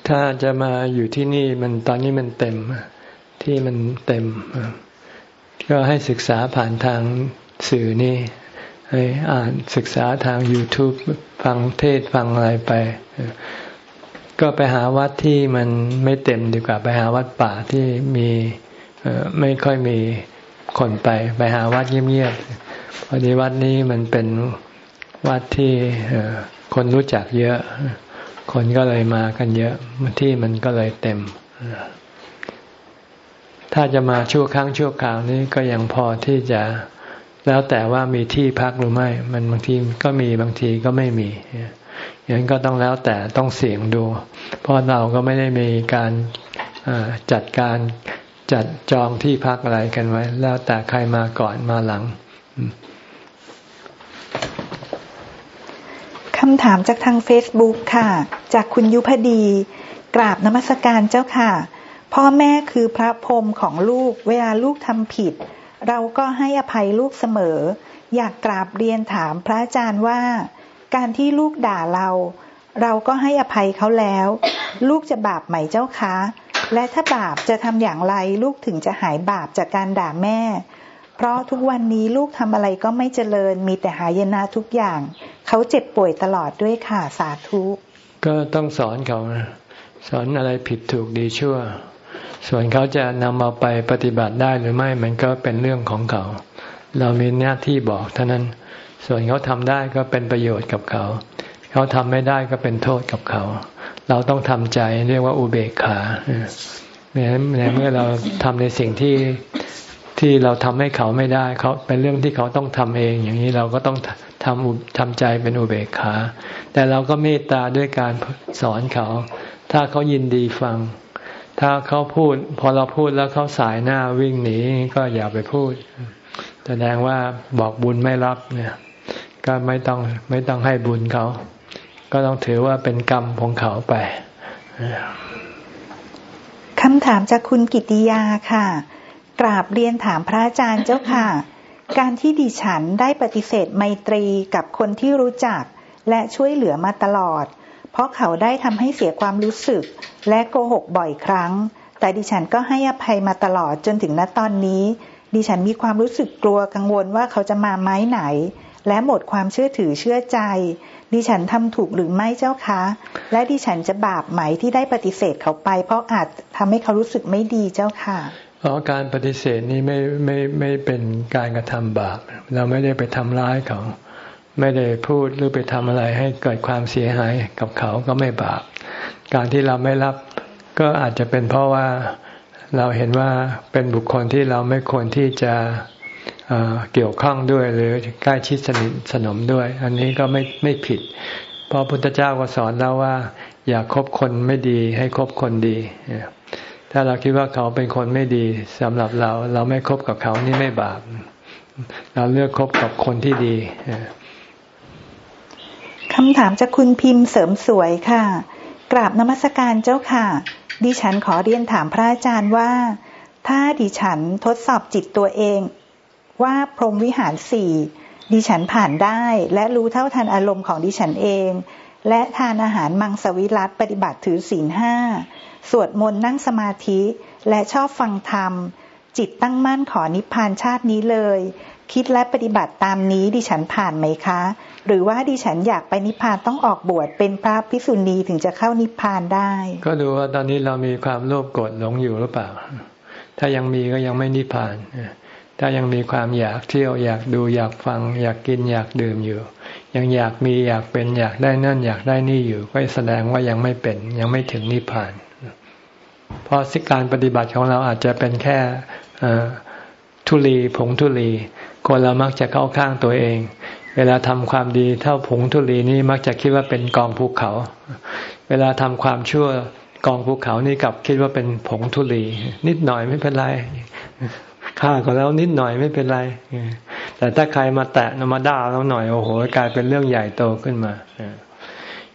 ถ้าจะมาอยู่ที่นี่มันตอนนี้มันเต็มที่มันเต็ม ก็ให้ศึกษาผ่านทางสื่อนี่ให้อ่านศึกษาทาง YouTube ฟังเทศฟังอะไรไป ก็ไปหาวัดที่มันไม่เต็มดีกว่าไปหาวัดป่าที่มีไม่ค่อยมีคนไป ไปหาวัดเงียบๆพอดีวัดนี้มันเป็นวัดที่คนรู้จักเยอะ คนก็เลยมากันเยอะที่มันก็เลยเต็ม ถ้าจะมาชั่วครั้งชั่วคราวนี้ก็ยังพอที่จะแล้วแต่ว่ามีที่พักหรือไม่ มันบางทีก็มีบางทีก็ไม่มีอย่างนั้นก็ต้องแล้วแต่ต้องเสี่ยงดู เพราะเราก็ไม่ได้มีการจัดการจัดจองที่พักอะไรกันไว้ แล้วแต่ใครมาก่อนมาหลังคำถามจากทางเฟซบุ๊กค่ะ จากคุณยุพดี กราบนมัสการเจ้าค่ะ พ่อแม่คือพระพรมของลูกเวลาลูกทำผิด เราก็ให้อภัยลูกเสมอ อยากกราบเรียนถามพระอาจารย์ว่า การที่ลูกด่าเรา เราก็ให้อภัยเขาแล้ว ลูกจะบาปไหมเจ้าคะ และถ้าบาปจะทำอย่างไรลูกถึงจะหายบาปจากการด่าแม่ เพราะทุกวันนี้ลูกทำอะไรก็ไม่เจริญมีแต่หายนะทุกอย่าง เขาเจ็บป่วยตลอดด้วยค่ะสาธุ ก็ต้องสอนเขาสอนอะไรผิดถูกดีชั่ว ส่วนเขาจะนำเอาไปปฏิบัติได้หรือไม่มันก็เป็นเรื่องของเขา เรามีหน้าที่บอกเท่านั้น ส่วนเขาทำได้ก็เป็นประโยชน์กับเขา เขาทำไม่ได้ก็เป็นโทษกับเขา เราต้องทำใจเรียกว่าอุเบกขาเนี่ยเมื่อเราทำในสิ่งที่ที่เราทำให้เขาไม่ได้เขาเป็นเรื่องที่เขาต้องทำเอง อย่างนี้เราก็ต้องทำทำใจเป็นอุเบกขา แต่เราก็เมตตาด้วยการสอนเขา ถ้าเขายินดีฟัง ถ้าเขาพูด พอเราพูดแล้วเขาสายหน้าวิ่งหนีก็อย่าไปพูด แสดงว่าบอกบุญไม่รับเนี่ย ก็ไม่ต้องไม่ต้องให้บุญเขา ก็ต้องถือว่าเป็นกรรมของเขาไปคำถามจากคุณกิติยาค่ะ กราบเรียนถามพระอาจารย์เจ้าค่ะ การที่ดิฉันได้ปฏิเสธไมตรีกับคนที่รู้จัก และช่วยเหลือมาตลอด เพราะเขาได้ทำให้เสียความรู้สึก และโกหกบ่อยครั้ง แต่ดิฉันก็ให้อภัยมาตลอดจนถึงณตอนนี้ ดิฉันมีความรู้สึกกลัวกังวลว่าเขาจะมาไม้ไหน และหมดความเชื่อถือเชื่อใจ ดิฉันทำถูกหรือไม่เจ้าคะ และดิฉันจะบาปไหมที่ได้ปฏิเสธเขาไป เพราะอาจทำให้เขารู้สึกไม่ดีเจ้าค่ะอ๋อการปฏิเสธนี่ไม่ไม่ไม่เป็นการกระทำบาป เราไม่ได้ไปทำร้ายเขา ไม่ได้พูดหรือไปทำอะไรให้เกิดความเสียหายกับเขาก็ไม่บาป การที่เราไม่รับก็อาจจะเป็นเพราะว่าเราเห็นว่าเป็นบุคคลที่เราไม่ควรที่จะเกี่ยวข้องด้วยหรือใกล้ชิดสนิทสนมด้วย อันนี้ก็ไม่ไม่ผิด เพราะพุทธเจ้าก็สอนเราว่า อย่าคบคนไม่ดีให้คบคนดี ถ้าเราคิดว่าเขาเป็นคนไม่ดีสำหรับเรา เราไม่คบกับเขานี่ไม่บาป เราเลือกคบกับคนที่ดี คำถามจากคุณพิมพ์เสริมสวยค่ะ กราบนมัสการเจ้าค่ะ ดิฉันขอเรียนถามพระอาจารย์ว่า ถ้าดิฉันทดสอบจิตตัวเอง ว่าพรหมวิหารสี่ดิฉันผ่านได้ และรู้เท่าทันอารมณ์ของดิฉันเอง และทานอาหารมังสวิรัตปฏิบัติถือศีลห้าสวดมนต์นั่งสมาธิ และชอบฟังธรรม จิตตั้งมั่นขอนิพพานชาตินี้เลย คิดและปฏิบัติตามนี้ดิฉันผ่านไหมคะ หรือว่าดิฉันอยากไปนิพพานต้องออกบวชเป็นพระพิสุณีถึงจะเข้านิพพานได้ ก็ดูว่าตอนนี้เรามีความโลภโกรธหลงอยู่หรือเปล่า ถ้ายังมีก็ยังไม่นิพพานถ้ายังมีความอยากเที่ยวอยากดูอยากฟัง อยากกินอยากดื่มอยู่ ยังอยากมีอยากเป็นอยากได้นั่นอยากได้นี่อยู่ ก็แสดงว่ายังไม่เป็นยังไม่ถึงนิพพานเพราะสิการปฏิบัติของเราอาจจะเป็นแค่ทุลีผงทุลี คนเรามักจะเข้าข้างตัวเอง เวลาทำความดีเท่าผงทุลีนี้มักจะคิดว่าเป็นกองภูเขา เวลาทำความชั่วกองภูเขานี่กลับคิดว่าเป็นผงทุลี นิดหน่อยไม่เป็นไรฆ่าก็แล้วนิดหน่อยไม่เป็นไร แต่ถ้าใครมาแตะนมาด่าเราหน่อยโอ้โหกลายเป็นเรื่องใหญ่โตขึ้นมา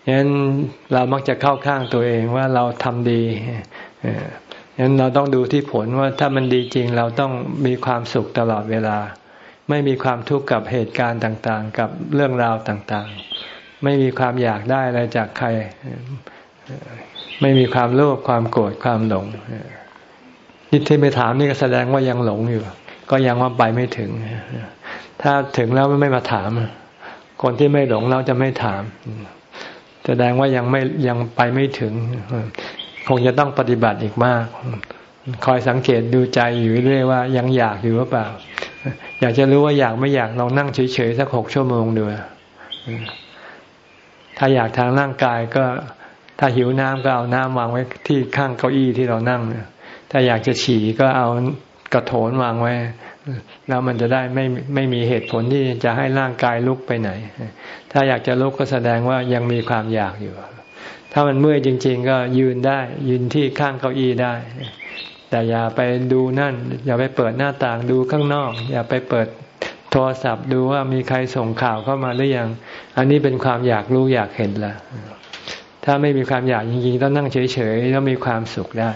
ฉะนั้นเรามักจะเข้าข้างตัวเองว่าเราทำดีฉะนั้นเราต้องดูที่ผลว่าถ้ามันดีจริงเราต้องมีความสุขตลอดเวลา ไม่มีความทุกข์กับเหตุการณ์ต่างๆ กับเรื่องราวต่างๆ ไม่มีความอยากได้อะไรจากใคร ไม่มีความโลภความโกรธความหลงที่ที่ไปถามนี่ก็แสดงว่ายังหลงอยู่ ก็ยังว่าไปไม่ถึง ถ้าถึงแล้วไม่มาถาม คนที่ไม่หลงเราจะไม่ถาม แสดงว่ายังไม่ยังไปไม่ถึง คงจะต้องปฏิบัติอีกมาก คอยสังเกตดูใจอยู่เรื่อยว่ายังอยากอยู่หรือเปล่า อยากจะรู้ว่าอยากไม่อยากลองนั่งเฉยๆสักหกชั่วโมงดูถ้าอยากทางร่างกายก็ ถ้าหิวน้ำก็เอาน้ำวางไว้ที่ข้างเก้าอี้ที่เรานั่งถ้าอยากจะฉี่ก็เอากระโถนวางไว้ แล้วมันจะได้ไม่ไม่มีเหตุผลที่จะให้ร่างกายลุกไปไหน ถ้าอยากจะลุกก็แสดงว่ายังมีความอยากอยู่ ถ้ามันเมื่อยจริง ๆ ก็ยืนได้ ยืนที่ข้างเก้าอี้ได้ แต่อย่าไปดูนั่น อย่าไปเปิดหน้าต่างดูข้างนอก อย่าไปเปิดโทรศัพท์ดูว่ามีใครส่งข่าวเข้ามาหรือยัง อันนี้เป็นความอยากรู้อยากเห็นละถ้าไม่มีความอยากจริงๆต้องนั่งเฉยๆแล้วมีความสุขได้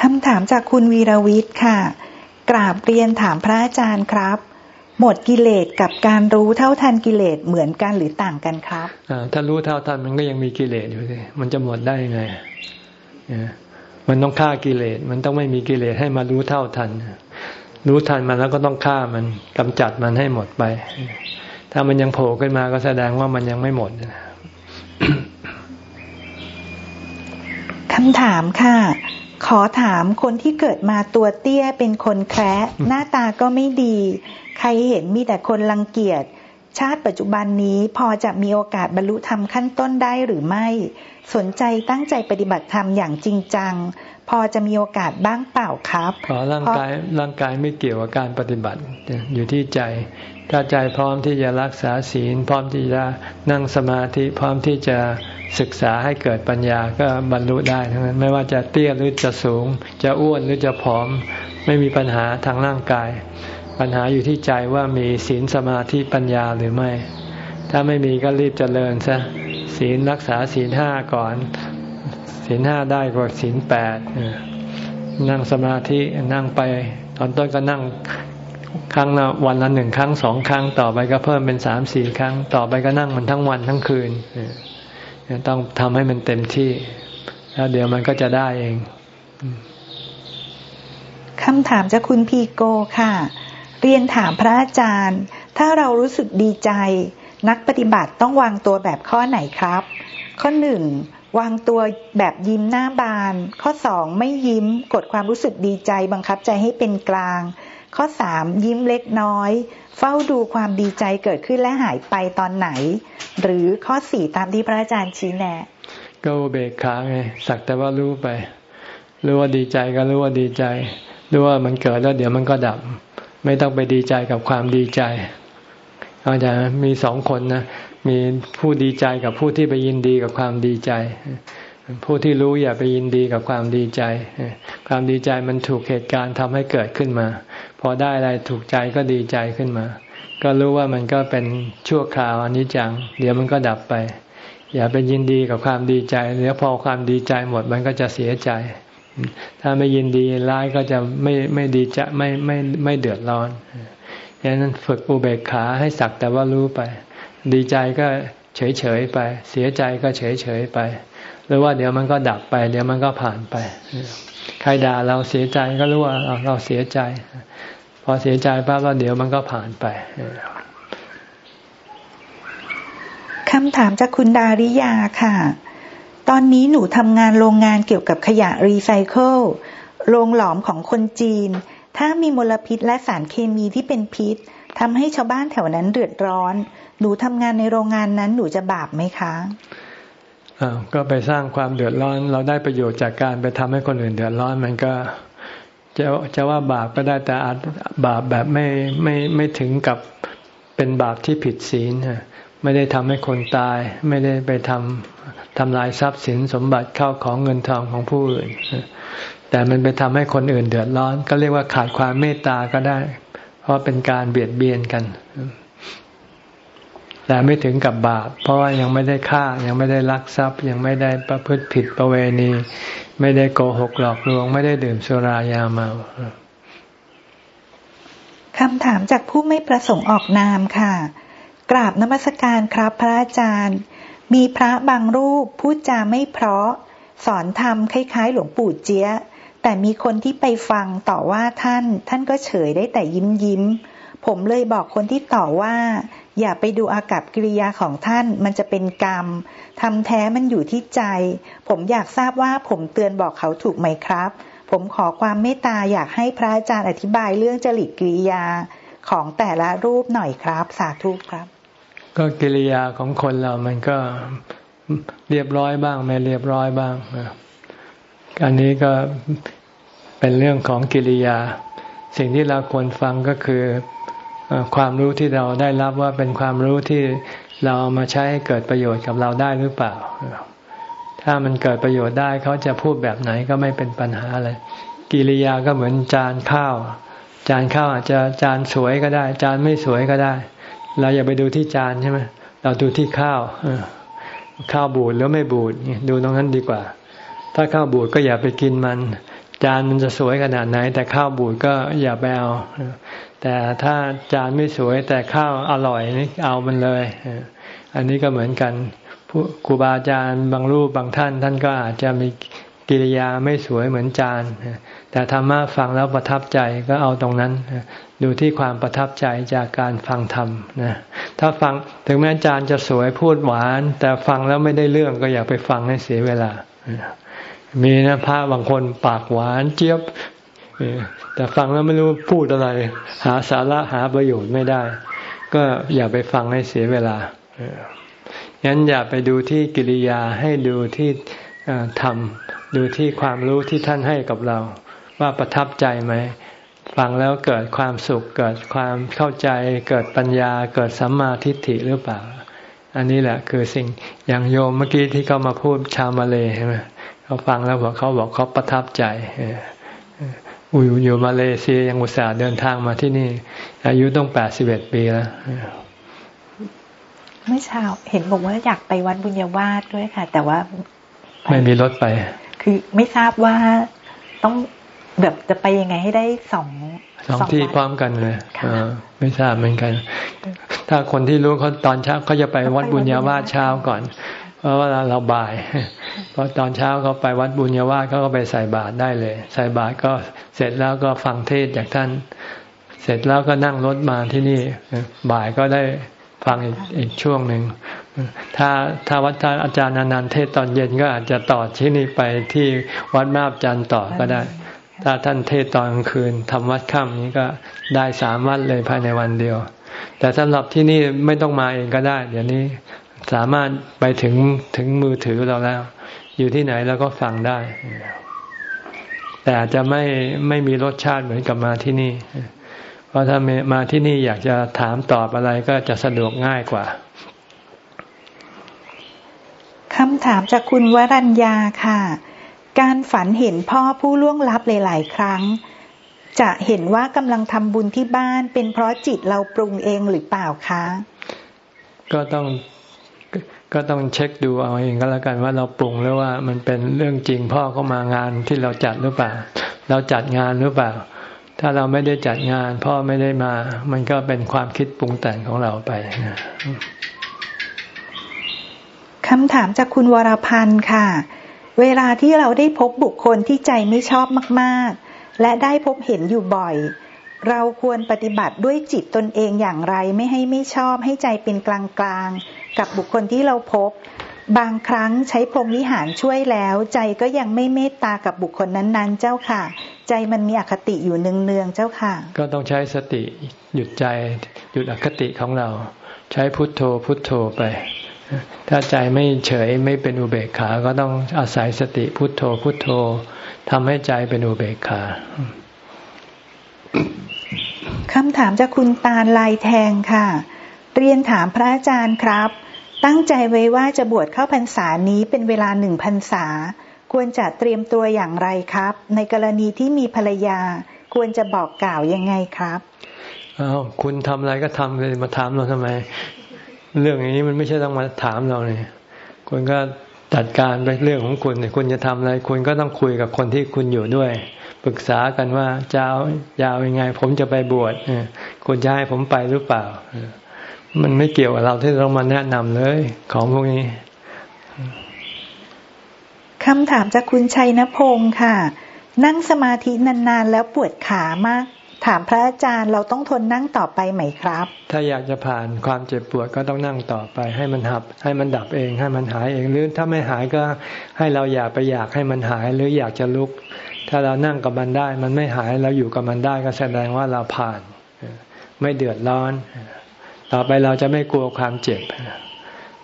คำถามจากคุณวีรวิทย์ค่ะ กราบเรียนถามพระอาจารย์ครับ หมดกิเลสกับการรู้เท่าทันกิเลสเหมือนกันหรือต่างกันครับถ้ารู้เท่าทันมันก็ยังมีกิเลสอยู่สิมันจะหมดได้ยังไง มันต้องฆ่ากิเลส มันต้องไม่มีกิเลสให้มารู้เท่าทัน รู้ทันมันแล้วก็ต้องฆ่ามันกำจัดมันให้หมดไป ถ้ามันยังโผล่ขึ้นมาก็แสดงว่ามันยังไม่หมดคำถามค่ะ ขอถามคนที่เกิดมาตัวเตี้ยเป็นคนแคระหน้าตาก็ไม่ดี ใครเห็นมีแต่คนรังเกียจ ชาติปัจจุบันนี้พอจะมีโอกาสบรรลุธรรมขั้นต้นได้หรือไม่ สนใจตั้งใจปฏิบัติธรรมอย่างจริงจัง พอจะมีโอกาสบ้างเปล่าครับขอร่างกายร่างกายไม่เกี่ยวกับการปฏิบัติอยู่ที่ใจ ถ้าใจพร้อมที่จะรักษาศีล พร้อมที่จะนั่งสมาธิพร้อมที่จะศึกษาให้เกิดปัญญาก็บรรลุได้ทั้งนั้นไม่ว่าจะเตี้ยหรือจะสูง จะอ้วนหรือจะผอม ไม่มีปัญหาทางร่างกาย ปัญหาอยู่ที่ใจว่ามีศีลสมาธิปัญญาหรือไม่ ถ้าไม่มีก็รีบเจริญซะศีลรักษาศีลห้าก่อนศีลห้าได้กว่าศีลแปดนั่งสมาธินั่งไป ตอนต้นก็นั่งครั้งละวันละหนึ่งครั้งสองครั้ง ต่อไปก็เพิ่มเป็นสามสี่ครั้ง ต่อไปก็นั่งมันทั้งวันทั้งคืนต้องทำให้มันเต็มที่ แล้วเดี๋ยวมันก็จะได้เองคำถามจากคุณพีโกค่ะ เรียนถามพระอาจารย์ ถ้าเรารู้สึกดีใจ นักปฏิบัติต้องวางตัวแบบข้อไหนครับ ข้อหนึ่งวางตัวแบบยิ้มหน้าบาน ข้อสองไม่ยิ้มกดความรู้สึกดีใจ บังคับใจให้เป็นกลาง ข้อสามยิ้มเล็กน้อย เฝ้าดูความดีใจเกิดขึ้นและหายไปตอนไหน หรือข้อสี่ตามที่พระอาจารย์ชี้แนะก็เบกขาไงสักแต่ว่ารู้ไป รู้ว่าดีใจก็รู้ว่าดีใจ รู้ว่ามันเกิดแล้วเดี๋ยวมันก็ดับ ไม่ต้องไปดีใจกับความดีใจอาจารย์มีสองคนนะมีผู้ดีใจกับผู้ที่ไปยินดีกับความดีใจ ผู้ที่รู้อย่าไปยินดีกับความดีใจ ความดีใจมันถูกเหตุการณ์ทำให้เกิดขึ้นมา พอได้อะไรถูกใจก็ดีใจขึ้นมา ก็รู้ว่ามันก็เป็นชั่วคราวอันนี้จัง เดี๋ยวมันก็ดับไป อย่าไปยินดีกับความดีใจเดี๋ยวพอความดีใจหมดมันก็จะเสียใจ ถ้าไม่ยินดีร้ายก็จะไม่ไม่ดีจะไม่ไม่ไม่เดือดร้อนดังนั้นฝึกอุเบกขาให้สักแต่ว่ารู้ไป ดีใจก็เฉยเฉยไป เสียใจก็เฉยเฉยไป หรือว่าเดี๋ยวมันก็ดับไป เดี๋ยวมันก็ผ่านไป ใครด่าเราเสียใจก็รู้ว่าเราเสียใจ พอเสียใจปั๊บแล้วเดี๋ยวมันก็ผ่านไปคำถามจากคุณดาริยาค่ะ ตอนนี้หนูทำงานโรงงานเกี่ยวกับขยะรีไซเคิล โรงหลอมของคนจีน ถ้ามีมลพิษและสารเคมีที่เป็นพิษทำให้ชาวบ้านแถวนั้นเดือดร้อน หนูทำงานในโรงงานนั้นหนูจะบาปไหมคะอ้าวก็ไปสร้างความเดือดร้อน เราได้ประโยชน์จากการไปทำให้คนอื่นเดือดร้อนมันก็จะจะว่าบาปก็ได้แต่อาจบาปแบบไม่ไม่ไม่ถึงกับเป็นบาปที่ผิดศีล ไม่ได้ทำให้คนตาย ไม่ได้ไปทำทำลายทรัพย์สินสมบัติเข้าของเงินทองของผู้อื่น แต่มันไปทำให้คนอื่นเดือดร้อน ก็เรียกว่าขาดความเมตตาก็ได้ เพราะเป็นการเบียดเบียนกัน แต่ไม่ถึงกับบาป เพราะว่ายังไม่ได้ฆ่ายังไม่ได้ลักทรัพย์ ยังไม่ได้ประพฤติผิดประเวณี ไม่ได้โกหกหลอกลวง ไม่ได้ดื่มสุรายาเมาคำถามจากผู้ไม่ประสงค์ออกนามค่ะ กราบนมัสการครับพระอาจารย์ มีพระบางรูปพูดจาไม่เพราะ สอนธรรมคล้ายๆ หลวงปู่เจี๊ยแต่มีคนที่ไปฟังต่อว่าท่าน ท่านก็เฉยได้แต่ยิ้มยิ้ม ผมเลยบอกคนที่ต่อว่า อย่าไปดูอากับกิริยาของท่าน มันจะเป็นกรรมทำแท้มันอยู่ที่ใจ ผมอยากทราบว่าผมเตือนบอกเขาถูกไหมครับ ผมขอความเมตตาอยากให้พระอาจารย์อธิบายเรื่องจริตกิริยาของแต่ละรูปหน่อยครับ สาธุครับ ก็กิริยาของคนเรามันก็เรียบร้อยบ้าง ไม่เรียบร้อยบ้างอันนี้ก็เป็นเรื่องของกิริยา สิ่งที่เราควรฟังก็คือความรู้ที่เราได้รับว่าเป็นความรู้ที่เราเอามาใช้ให้เกิดประโยชน์กับเราได้หรือเปล่า ถ้ามันเกิดประโยชน์ได้เขาจะพูดแบบไหนก็ไม่เป็นปัญหาอะไรกิริยาก็เหมือนจานข้าว จานข้าวอาจจะจานสวยก็ได้ จานไม่สวยก็ได้ เราอย่าไปดูที่จานใช่ไหมเราดูที่ข้าวข้าวบูดหรือไม่บูดดูตรงนั้นดีกว่า ถ้าข้าวบูดก็อย่าไปกินมัน จานมันจะสวยขนาดไหน แต่ข้าวบูดก็อย่าไปเอาแต่ถ้าจานไม่สวยแต่ข้าวอร่อยนี่เอามันเลย อันนี้ก็เหมือนกันครูบาอาจารย์บางรูปบางท่าน ท่านก็อาจจะมีกิริยาไม่สวยเหมือนจานแต่ธรรมะฟังแล้วประทับใจก็เอาตรงนั้น ดูที่ความประทับใจจากการฟังธรรมนะถ้าฟังถึงแม้อาจานจะสวยพูดหวาน แต่ฟังแล้วไม่ได้เรื่องก็อย่าไปฟังให้เสียเวลา มีนะพระบางคนปากหวานเจี๊ยบแต่ฟังแล้วไม่รู้พูดอะไร หาสาระหาประโยชน์ไม่ได้ ก็อย่าไปฟังให้เสียเวลางั้นอย่าไปดูที่กิริยาให้ดูที่ทำดูที่ความรู้ที่ท่านให้กับเรา ว่าประทับใจไหม ฟังแล้วเกิดความสุขเกิดความเข้าใจเกิดปัญญาเกิดสัมมาทิฏฐิหรือเปล่า อันนี้แหละคือสิ่งอย่างโยมเมื่อกี้ที่เขามาพูดชาวมาเลยใช่ไหมเขาฟังแล้วบอกเขาบอกเขาประทับใจอุยอยู่มาเลเซียยังอุตส่าห์เดินทางมาที่นี่ อายุต้องแปดสิบเอ็ดปีแล้วเมื่อเช้าเห็นบอกว่าอยากไปวัดบุญญาวาสด้วยค่ะ แต่ว่า ไม่มีรถไป คือไม่ทราบว่าต้อง แบบจะไปยังไงให้ได้สองสองที่พร้อมกันเลยไม่ทราบเหมือนกัน ถ้าคนที่รู้เขาตอนเช้าเขาจะไปวัดบุญญาวาสเช้าก่อน เพราะว่าเราบ่ายพอตอนเช้าเขาไปวัดบุญญาวาสเขาก็ไปใส่บาตรได้เลย ใส่บาตรก็เสร็จแล้วก็ฟังเทศจากท่าน เสร็จแล้วก็นั่งรถมาที่นี่ บ่ายก็ได้ฟังอีกช่วงหนึ่งถ้าถ้าวัดอาจารย์นันเทศตอนเย็นก็อาจจะต่อที่นี่ไปที่วัดมาบจันต่อก็ได้ ถ้าท่านเทศตอนกลางคืนทำวัดค่ำนี้ก็ได้สามวัดเลยภายในวันเดียว แต่สำหรับที่นี่ไม่ต้องมาเองก็ได้ เดี๋ยวนี้สามารถไปถึงถึงมือถือเราแล้ว อยู่ที่ไหนเราก็ฟังได้ แต่จะไม่ไม่มีรสชาติเหมือนกับมาที่นี่ เพราะถ้ามาที่นี่อยากจะถามตอบอะไรก็จะสะดวกง่ายกว่าคำถามจากคุณวรัญญาค่ะ การฝันเห็นพ่อผู้ล่วงลับหลาย ๆ ครั้ง จะเห็นว่ากำลังทำบุญที่บ้านเป็นเพราะจิตเราปรุงเองหรือเปล่าคะ ก็ต้องก็ต้องเช็คดูเอาเองก็แล้วกันว่าเราปรุงหรือว่ามันเป็นเรื่องจริงพ่อเขามางานที่เราจัดหรือเปล่า เราจัดงานหรือเปล่า ถ้าเราไม่ได้จัดงาน พ่อไม่ได้มา มันก็เป็นความคิดปรุงแต่งของเราไปคำถามจากคุณวรพันธ์ค่ะ เวลาที่เราได้พบบุคคลที่ใจไม่ชอบมากๆ และได้พบเห็นอยู่บ่อย เราควรปฏิบัติด้วยจิตตนเองอย่างไรไม่ให้ไม่ชอบให้ใจเป็นกลางๆ กับบุคคลที่เราพบ บางครั้งใช้พรมวิหารช่วยแล้ว ใจก็ยังไม่เมตตากับบุคคลนั้นๆ เจ้าค่ะ ใจมันมีอคติอยู่เนืองๆเจ้าค่ะ ก็ต้องใช้สติหยุดใจหยุดอคติของเรา ใช้พุทโธพุทโธไป ถ้าใจไม่เฉยไม่เป็นอุเบกขา ก็ต้องอาศัยสติพุทโธพุทโธทำให้ใจเป็นอุเบกขาคำถามจากคุณตาลลายแทงค่ะ เรียนถามพระอาจารย์ครับ ตั้งใจไว้ว่าจะบวชเข้าพรรษานี้เป็นเวลาหนึ่งพรรษา ควรจะเตรียมตัวอย่างไรครับ ในกรณีที่มีภรรยา ควรจะบอกกล่าวยังไงครับอ้าวคุณทำอะไรก็ทำเลยมาถามเราทำไม เรื่องอย่างนี้มันไม่ใช่ต้องมาถามเราเนี่ยคุณก็จัดการไปเรื่องของคุณเนี่ยคุณจะทำอะไร คุณก็ต้องคุยกับคนที่คุณอยู่ด้วย ปรึกษากันว่าจะเอายาวยังไง ผมจะไปบวชคุณจะให้ผมไปหรือเปล่า มันไม่เกี่ยวกับเราที่ต้องมาแนะนำเลย ของพวกนี้คำถามจากคุณชัยนพงศ์ค่ะ นั่งสมาธินานๆ แล้วปวดขามาก ถามพระอาจารย์เราต้องทนนั่งต่อไปไหมครับ ถ้าอยากจะผ่านความเจ็บปวดก็ต้องนั่งต่อไป ให้มันหับ ให้มันดับเอง ให้มันหายเองหรือถ้าไม่หายก็ให้เราอย่าไปอยากให้มันหายหรืออยากจะลุก ถ้าเรานั่งกับมันได้ มันไม่หายเราอยู่กับมันได้ก็แสดงว่าเราผ่าน ไม่เดือดร้อน ต่อไปเราจะไม่กลัวความเจ็บ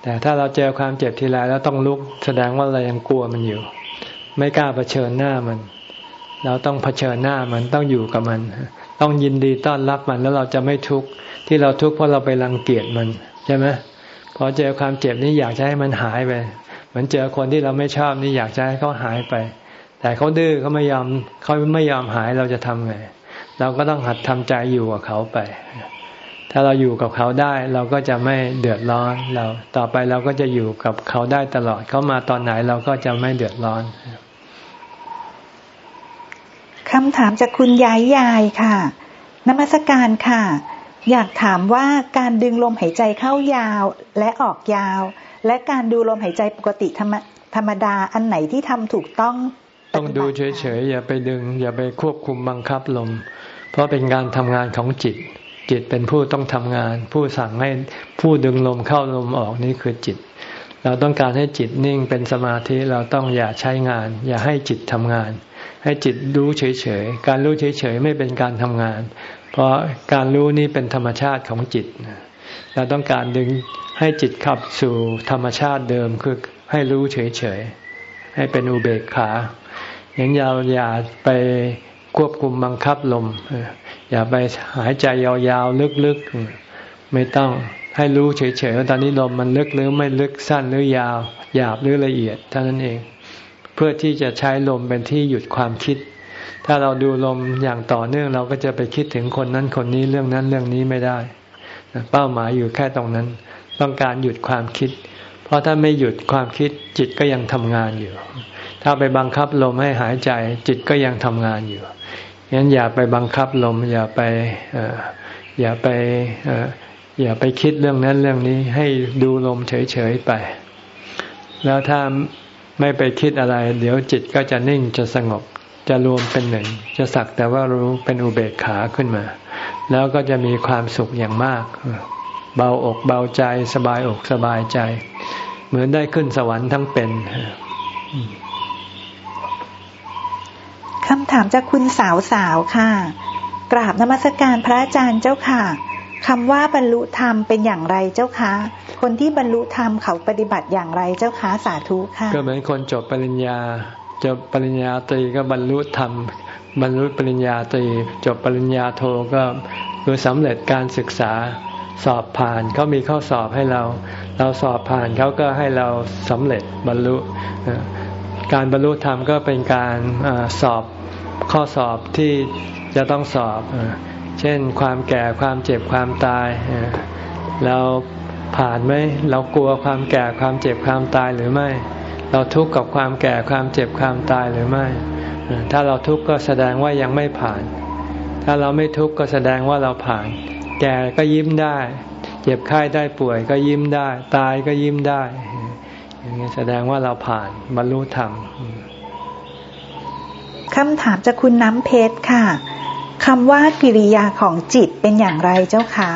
แต่ถ้าเราเจอความเจ็บทีไรแล้วต้องลุก แสดงว่าเรายังกลัวมันอยู่ ไม่กล้าเผชิญหน้ามัน เราต้องเผชิญหน้ามันต้องอยู่กับมัน ต้องยินดีต้อนรับมันแล้วเราจะไม่ทุกข์ที่เราทุกข์เพราะเราไปรังเกียจมันใช่ไหมพอเจอความเจ็บนี่อยากจะให้มันหายไปเหมือนเจอคนที่เราไม่ชอบนี่อยากจะให้เขาหายไป แต่เขาดื้อเขาไม่ยอมเขาไม่ยอมหายเราจะทำไง เราก็ต้องหัดทำใจอยู่กับเขาไป ถ้าเราอยู่กับเขาได้ เราก็จะไม่เดือดร้อนเราต่อไปเราก็จะอยู่กับเขาได้ตลอดเขามาตอนไหนเราก็จะไม่เดือดร้อน คำถามจากคุณยายยายค่ะนมัสการค่ะ อยากถามว่าการดึงลมหายใจเข้ายาวและออกยาว และการดูลมหายใจปกติธรรมธรรมดาอันไหนที่ทำถูกต้อง ต้องดูเฉยๆอย่าไปดึง อย่าไปควบคุมบังคับลม เพราะเป็นการทำงานของจิต จิตเป็นผู้ต้องทำงาน ผู้สั่งให้ผู้ดึงลมเข้าลมออกนี่คือจิต เราต้องการให้จิตนิ่งเป็นสมาธิเราต้องอย่าใช้งาน อย่าให้จิตทำงาน ให้จิตรู้เฉยๆ การรู้เฉยๆ ไม่เป็นการทำงาน เพราะการรู้นี่เป็นธรรมชาติของจิต เราต้องการดึงให้จิตขับสู่ธรรมชาติเดิมคือให้รู้เฉยๆ ให้เป็นอุเบกขาอย่างยาวอย่าไปควบคุมบังคับลม อย่าไปหายใจยาวๆ ลึกๆ ไม่ต้องให้รู้เฉยๆว่าตอนนี้ลมมันลึกหรือไม่ลึกสั้นหรือยาว หยาบหรือละเอียดเท่านั้นเอง เพื่อที่จะใช้ลมเป็นที่หยุดความคิด ถ้าเราดูลมอย่างต่อเนื่องเราก็จะไปคิดถึงคนนั้นคนนี้เรื่องนั้นเรื่องนี้ไม่ได้ เป้าหมายอยู่แค่ตรงนั้น ต้องการหยุดความคิด เพราะถ้าไม่หยุดความคิดจิตก็ยังทำงานอยู่ ถ้าไปบังคับลมให้หายใจ จิตก็ยังทำงานอยู่งั้นอย่าไปบังคับลม อย่าไปอย่าไปอย่าไปคิดเรื่องนั้นเรื่องนี้ให้ดูลมเฉยๆไป แล้วถ้า ไม่ไปคิดอะไร เดี๋ยวจิตก็จะนิ่งจะสงบ จะรวมเป็นหนึ่ง จะสักแต่ว่ารู้เป็นอุเบกขาขึ้นมา แล้วก็จะมีความสุขอย่างมาก เบาอกเบาใจสบายอกสบายใจ เหมือนได้ขึ้นสวรรค์ทั้งเป็นคำถามจากคุณสาวสาวค่ะ กราบนมัสการพระอาจารย์เจ้าค่ะ คำว่าบรรลุธรรมเป็นอย่างไรเจ้าคะ คนที่บรรลุธรรมเขาปฏิบัติอย่างไรเจ้าคะสาธุค่ะ ก็เหมือนคนจบปริญญา จบปริญญาตรีก็บรรลุธรรม บรรลุปริญญาตรี จบปริญญาโทก็คือสำเร็จการศึกษาสอบผ่านเขามีข้อสอบให้เรา เราสอบผ่านเขาก็ให้เราสำเร็จบรรลุ การบรรลุธรรมก็เป็นการอสอบข้อสอบที่จะต้องสอบ เช่นความแก่ความเจ็บความตาย เราผ่านไหมเรากลัวความแก่ความเจ็บความตายหรือไม่ เราทุกข์กับความแก่ความเจ็บความตายหรือไม่ ถ้าเราทุกข์ก็แสดงว่ายังไม่ผ่าน ถ้าเราไม่ทุกข์ก็แสดงว่าเราผ่าน แก่ก็ยิ้มได้ เจ็บไข้ได้ป่วยก็ยิ้มได้ ตายก็ยิ้มได้อย่างนี้แสดงว่าเราผ่านบรรลุธรรมคำถามจากคุณน้ำเพชรค่ะ คำว่ากิริยาของจิตเป็นอย่างไรเจ้าคะ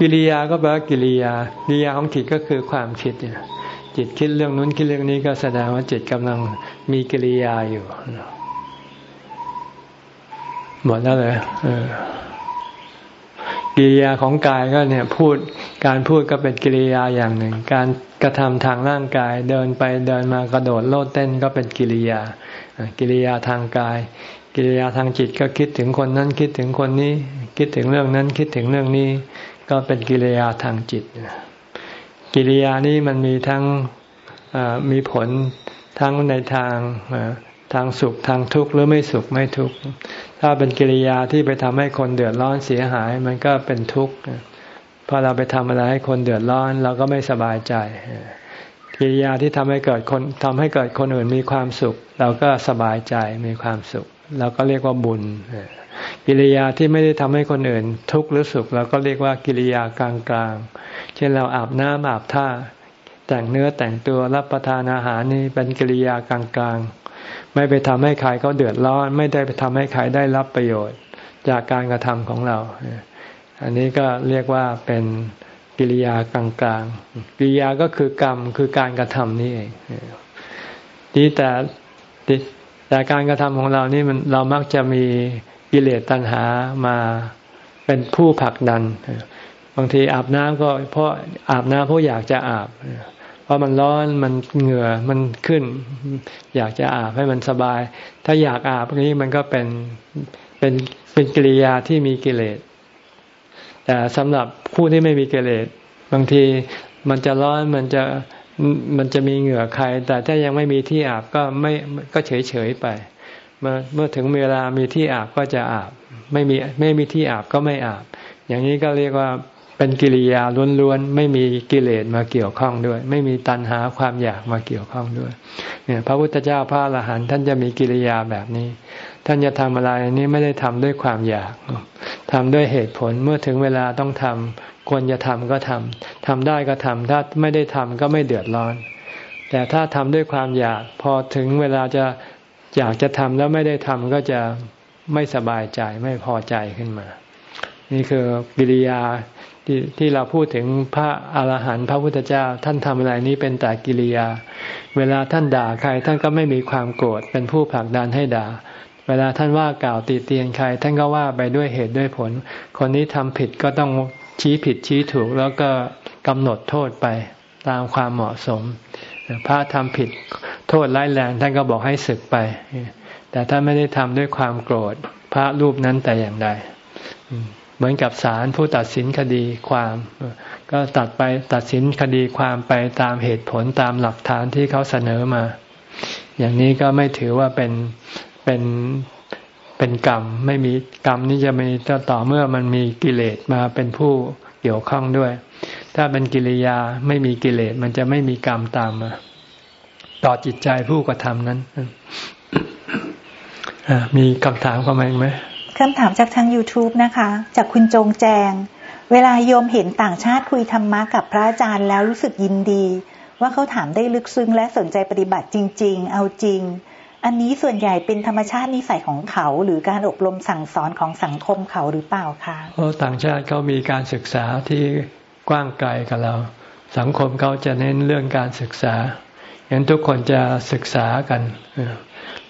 กิริยาก็แปลว่ากิริยากิริยาของจิตก็คือความคิดจิตคิดเรื่องนู้นคิดเรื่องนี้ก็แสดงว่าจิตกำลังมีกิริยาอยู่หมดแล้วเลยกิริยาของกายก็เนี่ย พูดการพูดก็เป็นกิริยาอย่างหนึ่ง การกระทำทางร่างกาย เดินไปเดินมากระโดดโลดเต้นก็เป็นกิริยา กิริยาทางกาย กิริยาทางจิตก็คิดถึงคนนั้นคิดถึงคนนี้ คิดถึงเรื่องนั้นคิดถึงเรื่องนี้ ก็เป็นกิริยาทางจิต กิริยานี้มันมีทั้งมีผลทั้งในทางทางสุขทางทุกข์หรือไม่สุขไม่ทุกข์ถ้าเป็นกิริยาที่ไปทำให้คนเดือดร้อนเสียหาย มันก็เป็นทุกข์พอเราไปทำอะไรให้คนเดือดร้อน เราก็ไม่สบายใจ กิริยาที่ทำให้เกิดคนทำให้เกิดคนอื่นมีความสุข เราก็สบายใจมีความสุข เราก็เรียกว่าบุญ กิริยาที่ไม่ได้ทำให้คนอื่น ทุกข์หรือสุขเราก็เรียกว่ากิริยากลางๆ เช่นเราอาบน้ำอาบท่า แต่งเนื้อแต่งตัวรับประทานอาหารนี่เป็นกิริยากลางๆ ไม่ไปทำให้ใครเขาเดือดร้อน ไม่ได้ไปทำให้ใครได้รับประโยชน์ จากการกระทำของเรา อันนี้ก็เรียกว่าเป็นกิริยากลางๆ กิริยาก็คือกรรมคือการกระทำนี่เองนี่แต่ แต่การกระทำของเรานี่มันเรามักจะมีกิเลสตัณหามาเป็นผู้ผลักดัน บางทีอาบน้ำก็เพราะอาบน้ำเพราะอยากจะอาบ เพราะมันร้อนมันเหงื่อมันขึ้น อยากจะอาบให้มันสบาย ถ้าอยากอาบนี้มันก็เป็นเป็นเป็นกิริยาที่มีกิเลสแต่สำหรับผู้ที่ไม่มีกิเลสบางทีมันจะร้อนมันจะ มันจะมีเหงื่อใคร แต่ถ้ายังไม่มีที่อาบก็ไม่ก็เฉยเฉยไป เมื่อเมื่อถึงเวลามีที่อาบก็จะอาบ ไม่มีไม่มีที่อาบก็ไม่อาบ อย่างนี้ก็เรียกว่าเป็นกิริยาล้วนๆไม่มีกิเลสมาเกี่ยวข้องด้วย ไม่มีตัณหาความอยากมาเกี่ยวข้องด้วย เนี่ยพระพุทธเจ้าพระอรหันต์ท่านจะมีกิริยาแบบนี้ ท่านจะทำอะไรนี้ไม่ได้ทำด้วยความอยากทำด้วยเหตุผลเมื่อถึงเวลาต้องทำ ควรจะทำก็ทำทำได้ก็ทำถ้าไม่ได้ทำก็ไม่เดือดร้อน แต่ถ้าทำด้วยความอยากพอถึงเวลาจะอยากจะทำแล้วไม่ได้ทำก็จะไม่สบายใจไม่พอใจขึ้นมา นี่คือกิริยาที่ที่เราพูดถึงพระอาหารหันต์พระพุทธเจ้า ท่านทำอะไรนี้เป็นแต่กิริยา เวลาท่านด่าใคร ท่านก็ไม่มีความโกรธเป็นผู้ผลักดันให้ด่า เวลาท่านว่ากล่าวตีเตียนใคร ท่านก็ว่าไปด้วยเหตุด้วยผล คนนี้ทำผิดก็ต้อง ชี้ผิดชี้ถูกแล้วก็กำหนดโทษไปตามความเหมาะสม พระทำผิดโทษร้ายแรงท่านก็บอกให้ศึกไป แต่ถ้าไม่ได้ทำด้วยความโกรธ พระรูปนั้นแต่อย่างใดเหมือนกับศาลผู้ตัดสินคดีความ ก็ตัดไปตัดสินคดีความไปตามเหตุผลตามหลักฐานที่เขาเสนอมา อย่างนี้ก็ไม่ถือว่าเป็นเป็น เป็นกรรม ไม่มีกรรมนี้จะมีต่อเมื่อมันมีกิเลสมาเป็นผู้เกี่ยวข้องด้วย ถ้าเป็นกิริยาไม่มีกิเลสมันจะไม่มีกรรมตามมา ต่อจิตใจผู้กระทำนั้นมีคำถามเข้ามาอีกไหมคำถามจากทาง YouTube นะคะ จากคุณจงแจง เวลาโยมเห็นต่างชาติคุยธรรมะกับพระอาจารย์แล้วรู้สึกยินดี ว่าเขาถามได้ลึกซึ้งและสนใจปฏิบัติจริง ๆ เอาจริง อันนี้ส่วนใหญ่เป็นธรรมชาตินิสัยของเขา หรือการอบรมสั่งสอนของสังคมเขาหรือเปล่าคะเพราะต่างชาติเขามีการศึกษาที่กว้างไกลกับเรา สังคมเขาจะเน้นเรื่องการศึกษางั้นทุกคนจะศึกษากัน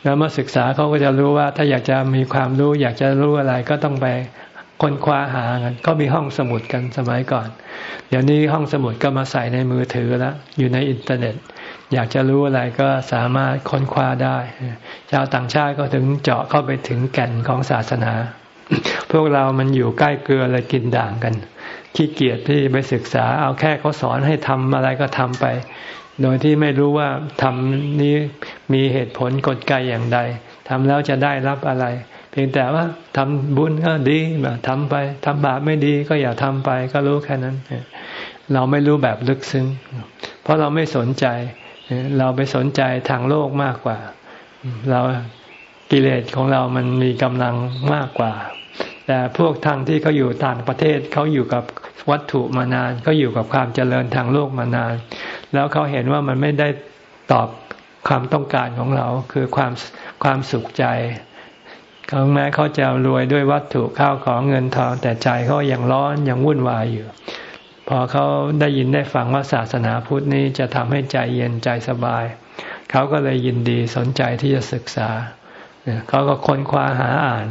แล้วเมื่อศึกษาเขาก็จะรู้ว่า ถ้าอยากจะมีความรู้ อยากจะรู้อะไรก็ต้องไปค้นคว้าหากันก็มีห้องสมุดกันสมัยก่อน เดี๋ยวนี้ห้องสมุดก็มาใส่ในมือถือแล้วอยู่ในอินเทอร์เน็ต อยากจะรู้อะไรก็สามารถค้นคว้าได้ ชาวต่างชาติก็ถึงเจาะเข้าไปถึงแก่นของศาสนา พวกเรามันอยู่ใกล้เกลือเลยกินด่างกัน ขี้เกียจที่ไปศึกษา เอาแค่เขาสอนให้ทำอะไรก็ทำไป โดยที่ไม่รู้ว่าทำนี้มีเหตุผลกฎไกอย่างใดทำแล้วจะได้รับอะไร เพียงแต่ว่าทำบุญก็ดีทำไปทำบาปไม่ดีก็อย่าทำไปก็รู้แค่นั้น เราไม่รู้แบบลึกซึ้ง เพราะเราไม่สนใจ เราไปสนใจทางโลกมากกว่า เรากิเลสของเรามันมีกำลังมากกว่า แต่พวกทางที่เขาอยู่ต่างประเทศเขาอยู่กับวัตถุมานานเขาอยู่กับความเจริญทางโลกมานาน แล้วเขาเห็นว่ามันไม่ได้ตอบความต้องการของเราคือความความสุขใจเขาแม้เขาจะรวยด้วยวัตถุข้าวของเงินทองแต่ใจเขายังร้อนยังวุ่นวายอยู่ พอเขาได้ยินได้ฟังว่าศาสนาพุทธนี้จะทำให้ใจเย็นใจสบาย เขาก็เลยยินดีสนใจที่จะศึกษา เขาก็ค้นคว้าหาอ่าน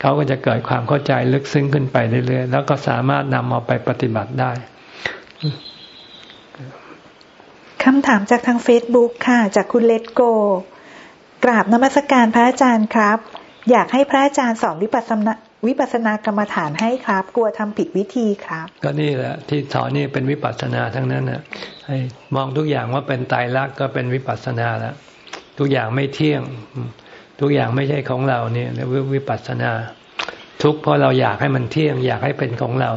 เขาก็จะเกิดความเข้าใจลึกซึ้งขึ้นไปเรื่อยๆ แล้วก็สามารถนำเอาไปปฏิบัติได้คำถามจากทางเฟซบุ๊กค่ะ จากคุณเลตโก กราบนมัสการพระอาจารย์ครับ อยากให้พระอาจารย์สอนวิปัสสนา วิปัสสนากรรมฐานให้ครับ กลัวทำผิดวิธีครับ ก็นี่แหละที่สอนนี่เป็นวิปัสสนาทั้งนั้นนะให้มองทุกอย่างว่าเป็นตายรักก็เป็นวิปัสสนาแล้วทุกอย่างไม่เที่ยง ทุกอย่างไม่ใช่ของเราเนี่ยเรียกวิปัสสนา ทุกเพราะเราอยากให้มันเที่ยง อยากให้เป็นของเรา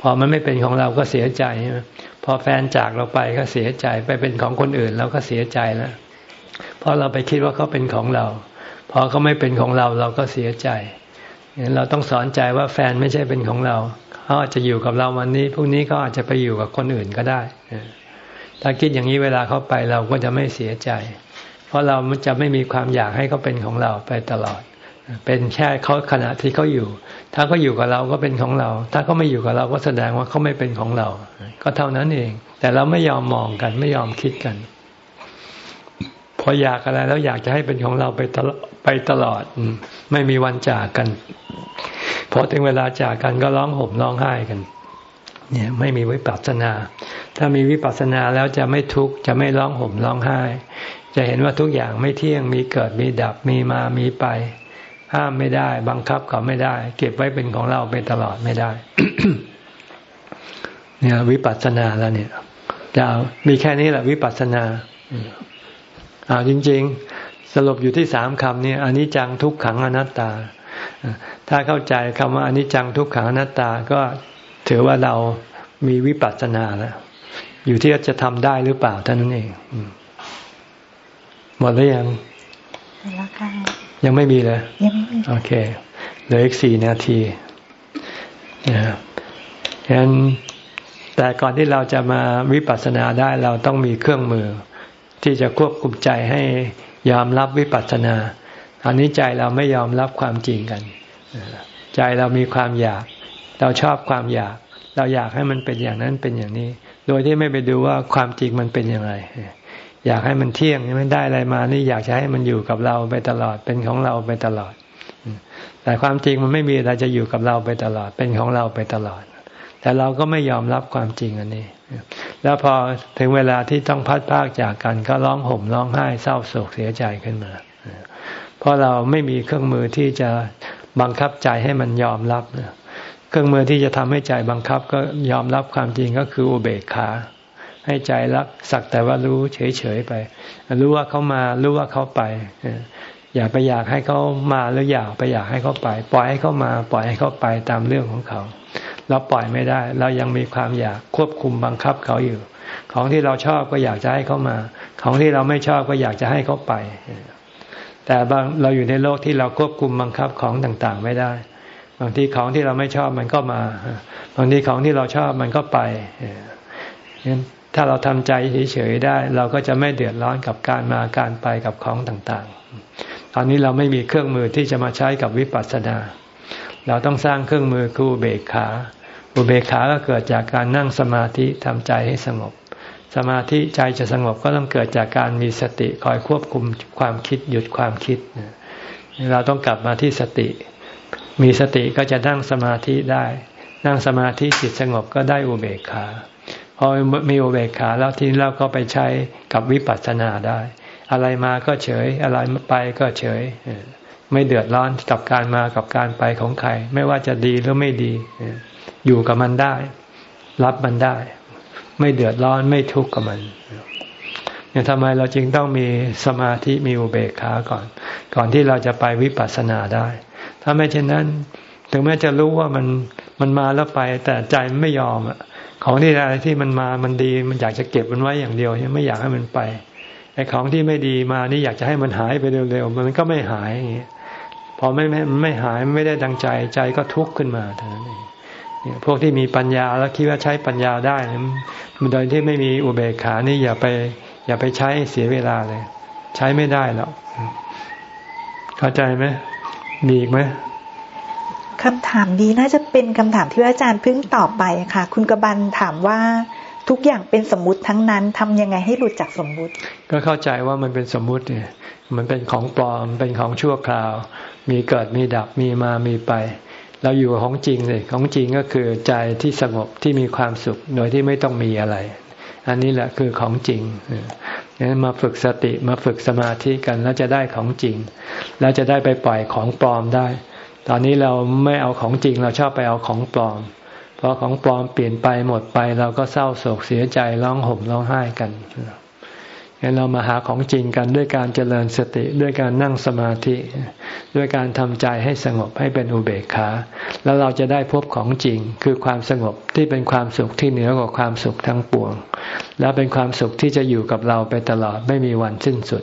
พอมันไม่เป็นของเราก็เสียใจพอแฟนจากเราไปก็เสียใจไปเป็นของคนอื่นเราก็เสียใจแล้วเพราะเราไปคิดว่าเขาเป็นของเรา พอเขาไม่เป็นของเราเราก็เสียใจ เราต้องสอนใจว่าแฟนไม่ใช่เป็นของเราเขาอาจจะอยู่กับเราวันนี้พรุ่งนี้เขาอาจจะไปอยู่กับคนอื่นก็ได้ถ้าคิดอย่างนี้เวลาเขาไปเราก็จะไม่เสียใจ เพราะเราจะไม่มีความอยากให้เขาเป็นของเราไปตลอด เป็นแค่เขาขณะที่เขาอยู่ ถ้าเขาอยู่กับเราก็เป็นของเรา ถ้าเขาไม่อยู่กับเราก็แสดงว่าเขาไม่เป็นของเรา ก็เท่านั้นเอง แต่เราไม่ยอมมองกันไม่ยอมคิดกัน พออยากอะไรแล้วอยากจะให้เป็นของเราไปตลอดไปตลอดไม่มีวันจากกันพอถึงเวลาจากกันก็ร้องห่มร้องไห้กัน เนี่ยไม่มีวิปัสสนา ถ้ามีวิปัสสนาแล้วจะไม่ทุกข์จะไม่ร้องห่มร้องไห้ จะเห็นว่าทุกอย่างไม่เที่ยงมีเกิดมีดับมีมามีไป ห้ามไม่ได้ บังคับเขาไม่ได้ เก็บไว้เป็นของเราไปตลอดไม่ได้ เนี่ยวิปัสสนาแล้วเนี่ยจะมีแค่นี้แหละวิปัสสนา อ่าจริง ๆ สรุปอยู่ที่สามคำนี้อนิจจังทุกขังอนัตตา ถ้าเข้าใจคำว่าอนิจจังทุกขังอนัตตาก็ถือว่าเรามีวิปัสสนาแล้วอยู่ที่จะทำได้หรือเปล่าเท่านั้นเองหมดแล้วยังแล้วค่ะยังไม่มีเลยยังไม่มีโอเคเหลืออีกสี่นาทีนะฉะนั้นแต่ก่อนที่เราจะมาวิปัสสนาได้เราต้องมีเครื่องมือ ที่จะควบคุมใจให้ยอมรับวิปัสสนา อันนี้ใจเราไม่ยอมรับความจริงกัน ใจเรามีความอยาก เราชอบความอยาก เราอยากให้มันเป็นอย่างนั้นเป็นอย่างนี้ โดยที่ไม่ไปดูว่าความจริงมันเป็นอย่างไรอยากให้มันเที่ยงไม่ได้อะไรมา นี่อยากจะให้มันอยู่กับเราไปตลอด เป็นของเราไปตลอด แต่ความจริงมันไม่มีอะไรจะอยู่กับเราไปตลอด เป็นของเราไปตลอด แต่เราก็ไม่ยอมรับความจริงอันนี้ แล้วพอถึงเวลาที่ต้องพัดพากจากกัน ก็ร้องห่มร้องไห้เศร้าโศกเสียใจขึ้นมา เพราะเราไม่มีเครื่องมือที่จะบังคับใจให้มันยอมรับ เครื่องมือที่จะทำให้ใจบังคับก็ยอมรับความจริงก็คืออุเบกขา ให้ใจรักสักแต่ว่ารู้เฉยๆไป รู้ว่าเขามารู้ว่าเขาไปอย่าไปอยากให้เขามาหรืออยากไปอยากให้เขาไป ปล่อยให้เขามา ปล่อยให้เขาไปตามเรื่องของเขา เราปล่อยไม่ได้ เรายังมีความอยากควบคุมบังคับเขาอยู่ ของที่เราชอบก็อยากจะให้เขามา ของที่เราไม่ชอบก็อยากจะให้เขาไป แต่บางเราอยู่ในโลกที่เราควบคุมบังคับของต่างๆ ไม่ได้ บางทีของที่เราไม่ชอบมันก็มา บางทีของที่เราชอบมันก็ไปถ้าเราทำใจเฉยๆได้ เราก็จะไม่เดือดร้อนกับการมาการไปกับของต่างๆ ตอนนี้เราไม่มีเครื่องมือที่จะมาใช้กับวิปัสสนา เราต้องสร้างเครื่องมือคืออุเบกขา อุเบกขาก็เกิดจากการนั่งสมาธิทำใจให้สงบ สมาธิใจจะสงบก็ต้องเกิดจากการมีสติคอยควบคุมความคิดหยุดความคิด เราต้องกลับมาที่สติ มีสติก็จะนั่งสมาธิได้ นั่งสมาธิจิตสงบก็ได้อุเบกขาพอมีอุเบกขาแล้วทีนี้เราก็ไปใช้กับวิปัสสนาได้ อะไรมาก็เฉย อะไรไปก็เฉย ไม่เดือดร้อนกับการมากับการไปของใคร ไม่ว่าจะดีหรือไม่ดี อยู่กับมันได้ รับมันได้ ไม่เดือดร้อนไม่ทุกข์กับมันเนี่ยทำไมเราจึงต้องมีสมาธิมีอุเบกขาก่อน ก่อนที่เราจะไปวิปัสสนาได้ ถ้าไม่เช่นนั้น ถึงแม้จะรู้ว่ามันมันมาแล้วไป แต่ใจมันไม่ยอมอะของที่อะไรที่มันมามันดี มันอยากจะเก็บมันไว้อย่างเดียวไม่อยากให้มันไปไอ้ของที่ไม่ดีมานี่อยากจะให้มันหายไปเร็วๆ มันก็ไม่หายอย่างเงี้ย พอไม่ไม่ไม่หายไม่ได้ดังใจใจก็ทุกข์ขึ้นมาเท่านั้นเองพวกที่มีปัญญาแล้วคิดว่าใช้ปัญญาได้มันโดยที่ไม่มีอุเบกขานี่อย่าไป อย่าไปใช้เสียเวลาเลย ใช้ไม่ได้แล้วเข้าใจไหมมีอีกไหมคำถามนี้น่าจะเป็นคำถามที่อาจารย์เพิ่งตอบไปค่ะ คุณกบันถามว่าทุกอย่างเป็นสมมุติทั้งนั้นทำยังไงให้หลุดจากสมมุติ ก็เข้าใจว่ามันเป็นสมมุติเนี่ยมันเป็นของปลอมเป็นของชั่วคราว มีเกิดมีดับมีมามีไป เราอยู่ของจริงเลยของจริงก็คือใจที่สงบที่มีความสุขโดยที่ไม่ต้องมีอะไร อันนี้แหละคือของจริงงั้นมาฝึกสติมาฝึกสมาธิกันแล้วจะได้ของจริง แล้วจะได้ไปปล่อยของปลอมได้ ตอนนี้เราไม่เอาของจริงเราชอบไปเอาของปลอมเพอของปลอมเปลี่ยนไปหมดไปเราก็เศร้าโศกเสียใจร้องห่มร้องไห้กันงั้น เรามาหาของจริงกันด้วยการเจริญสติด้วยการนั่งสมาธิ ด้วยการทำใจให้สงบให้เป็นอุเบกขา แล้วเราจะได้พบของจริงคือความสงบที่เป็นความสุขที่เหนือกว่าความสุขทั้งปวง และเป็นความสุขที่จะอยู่กับเราไปตลอดไม่มีวันสิ้นสุด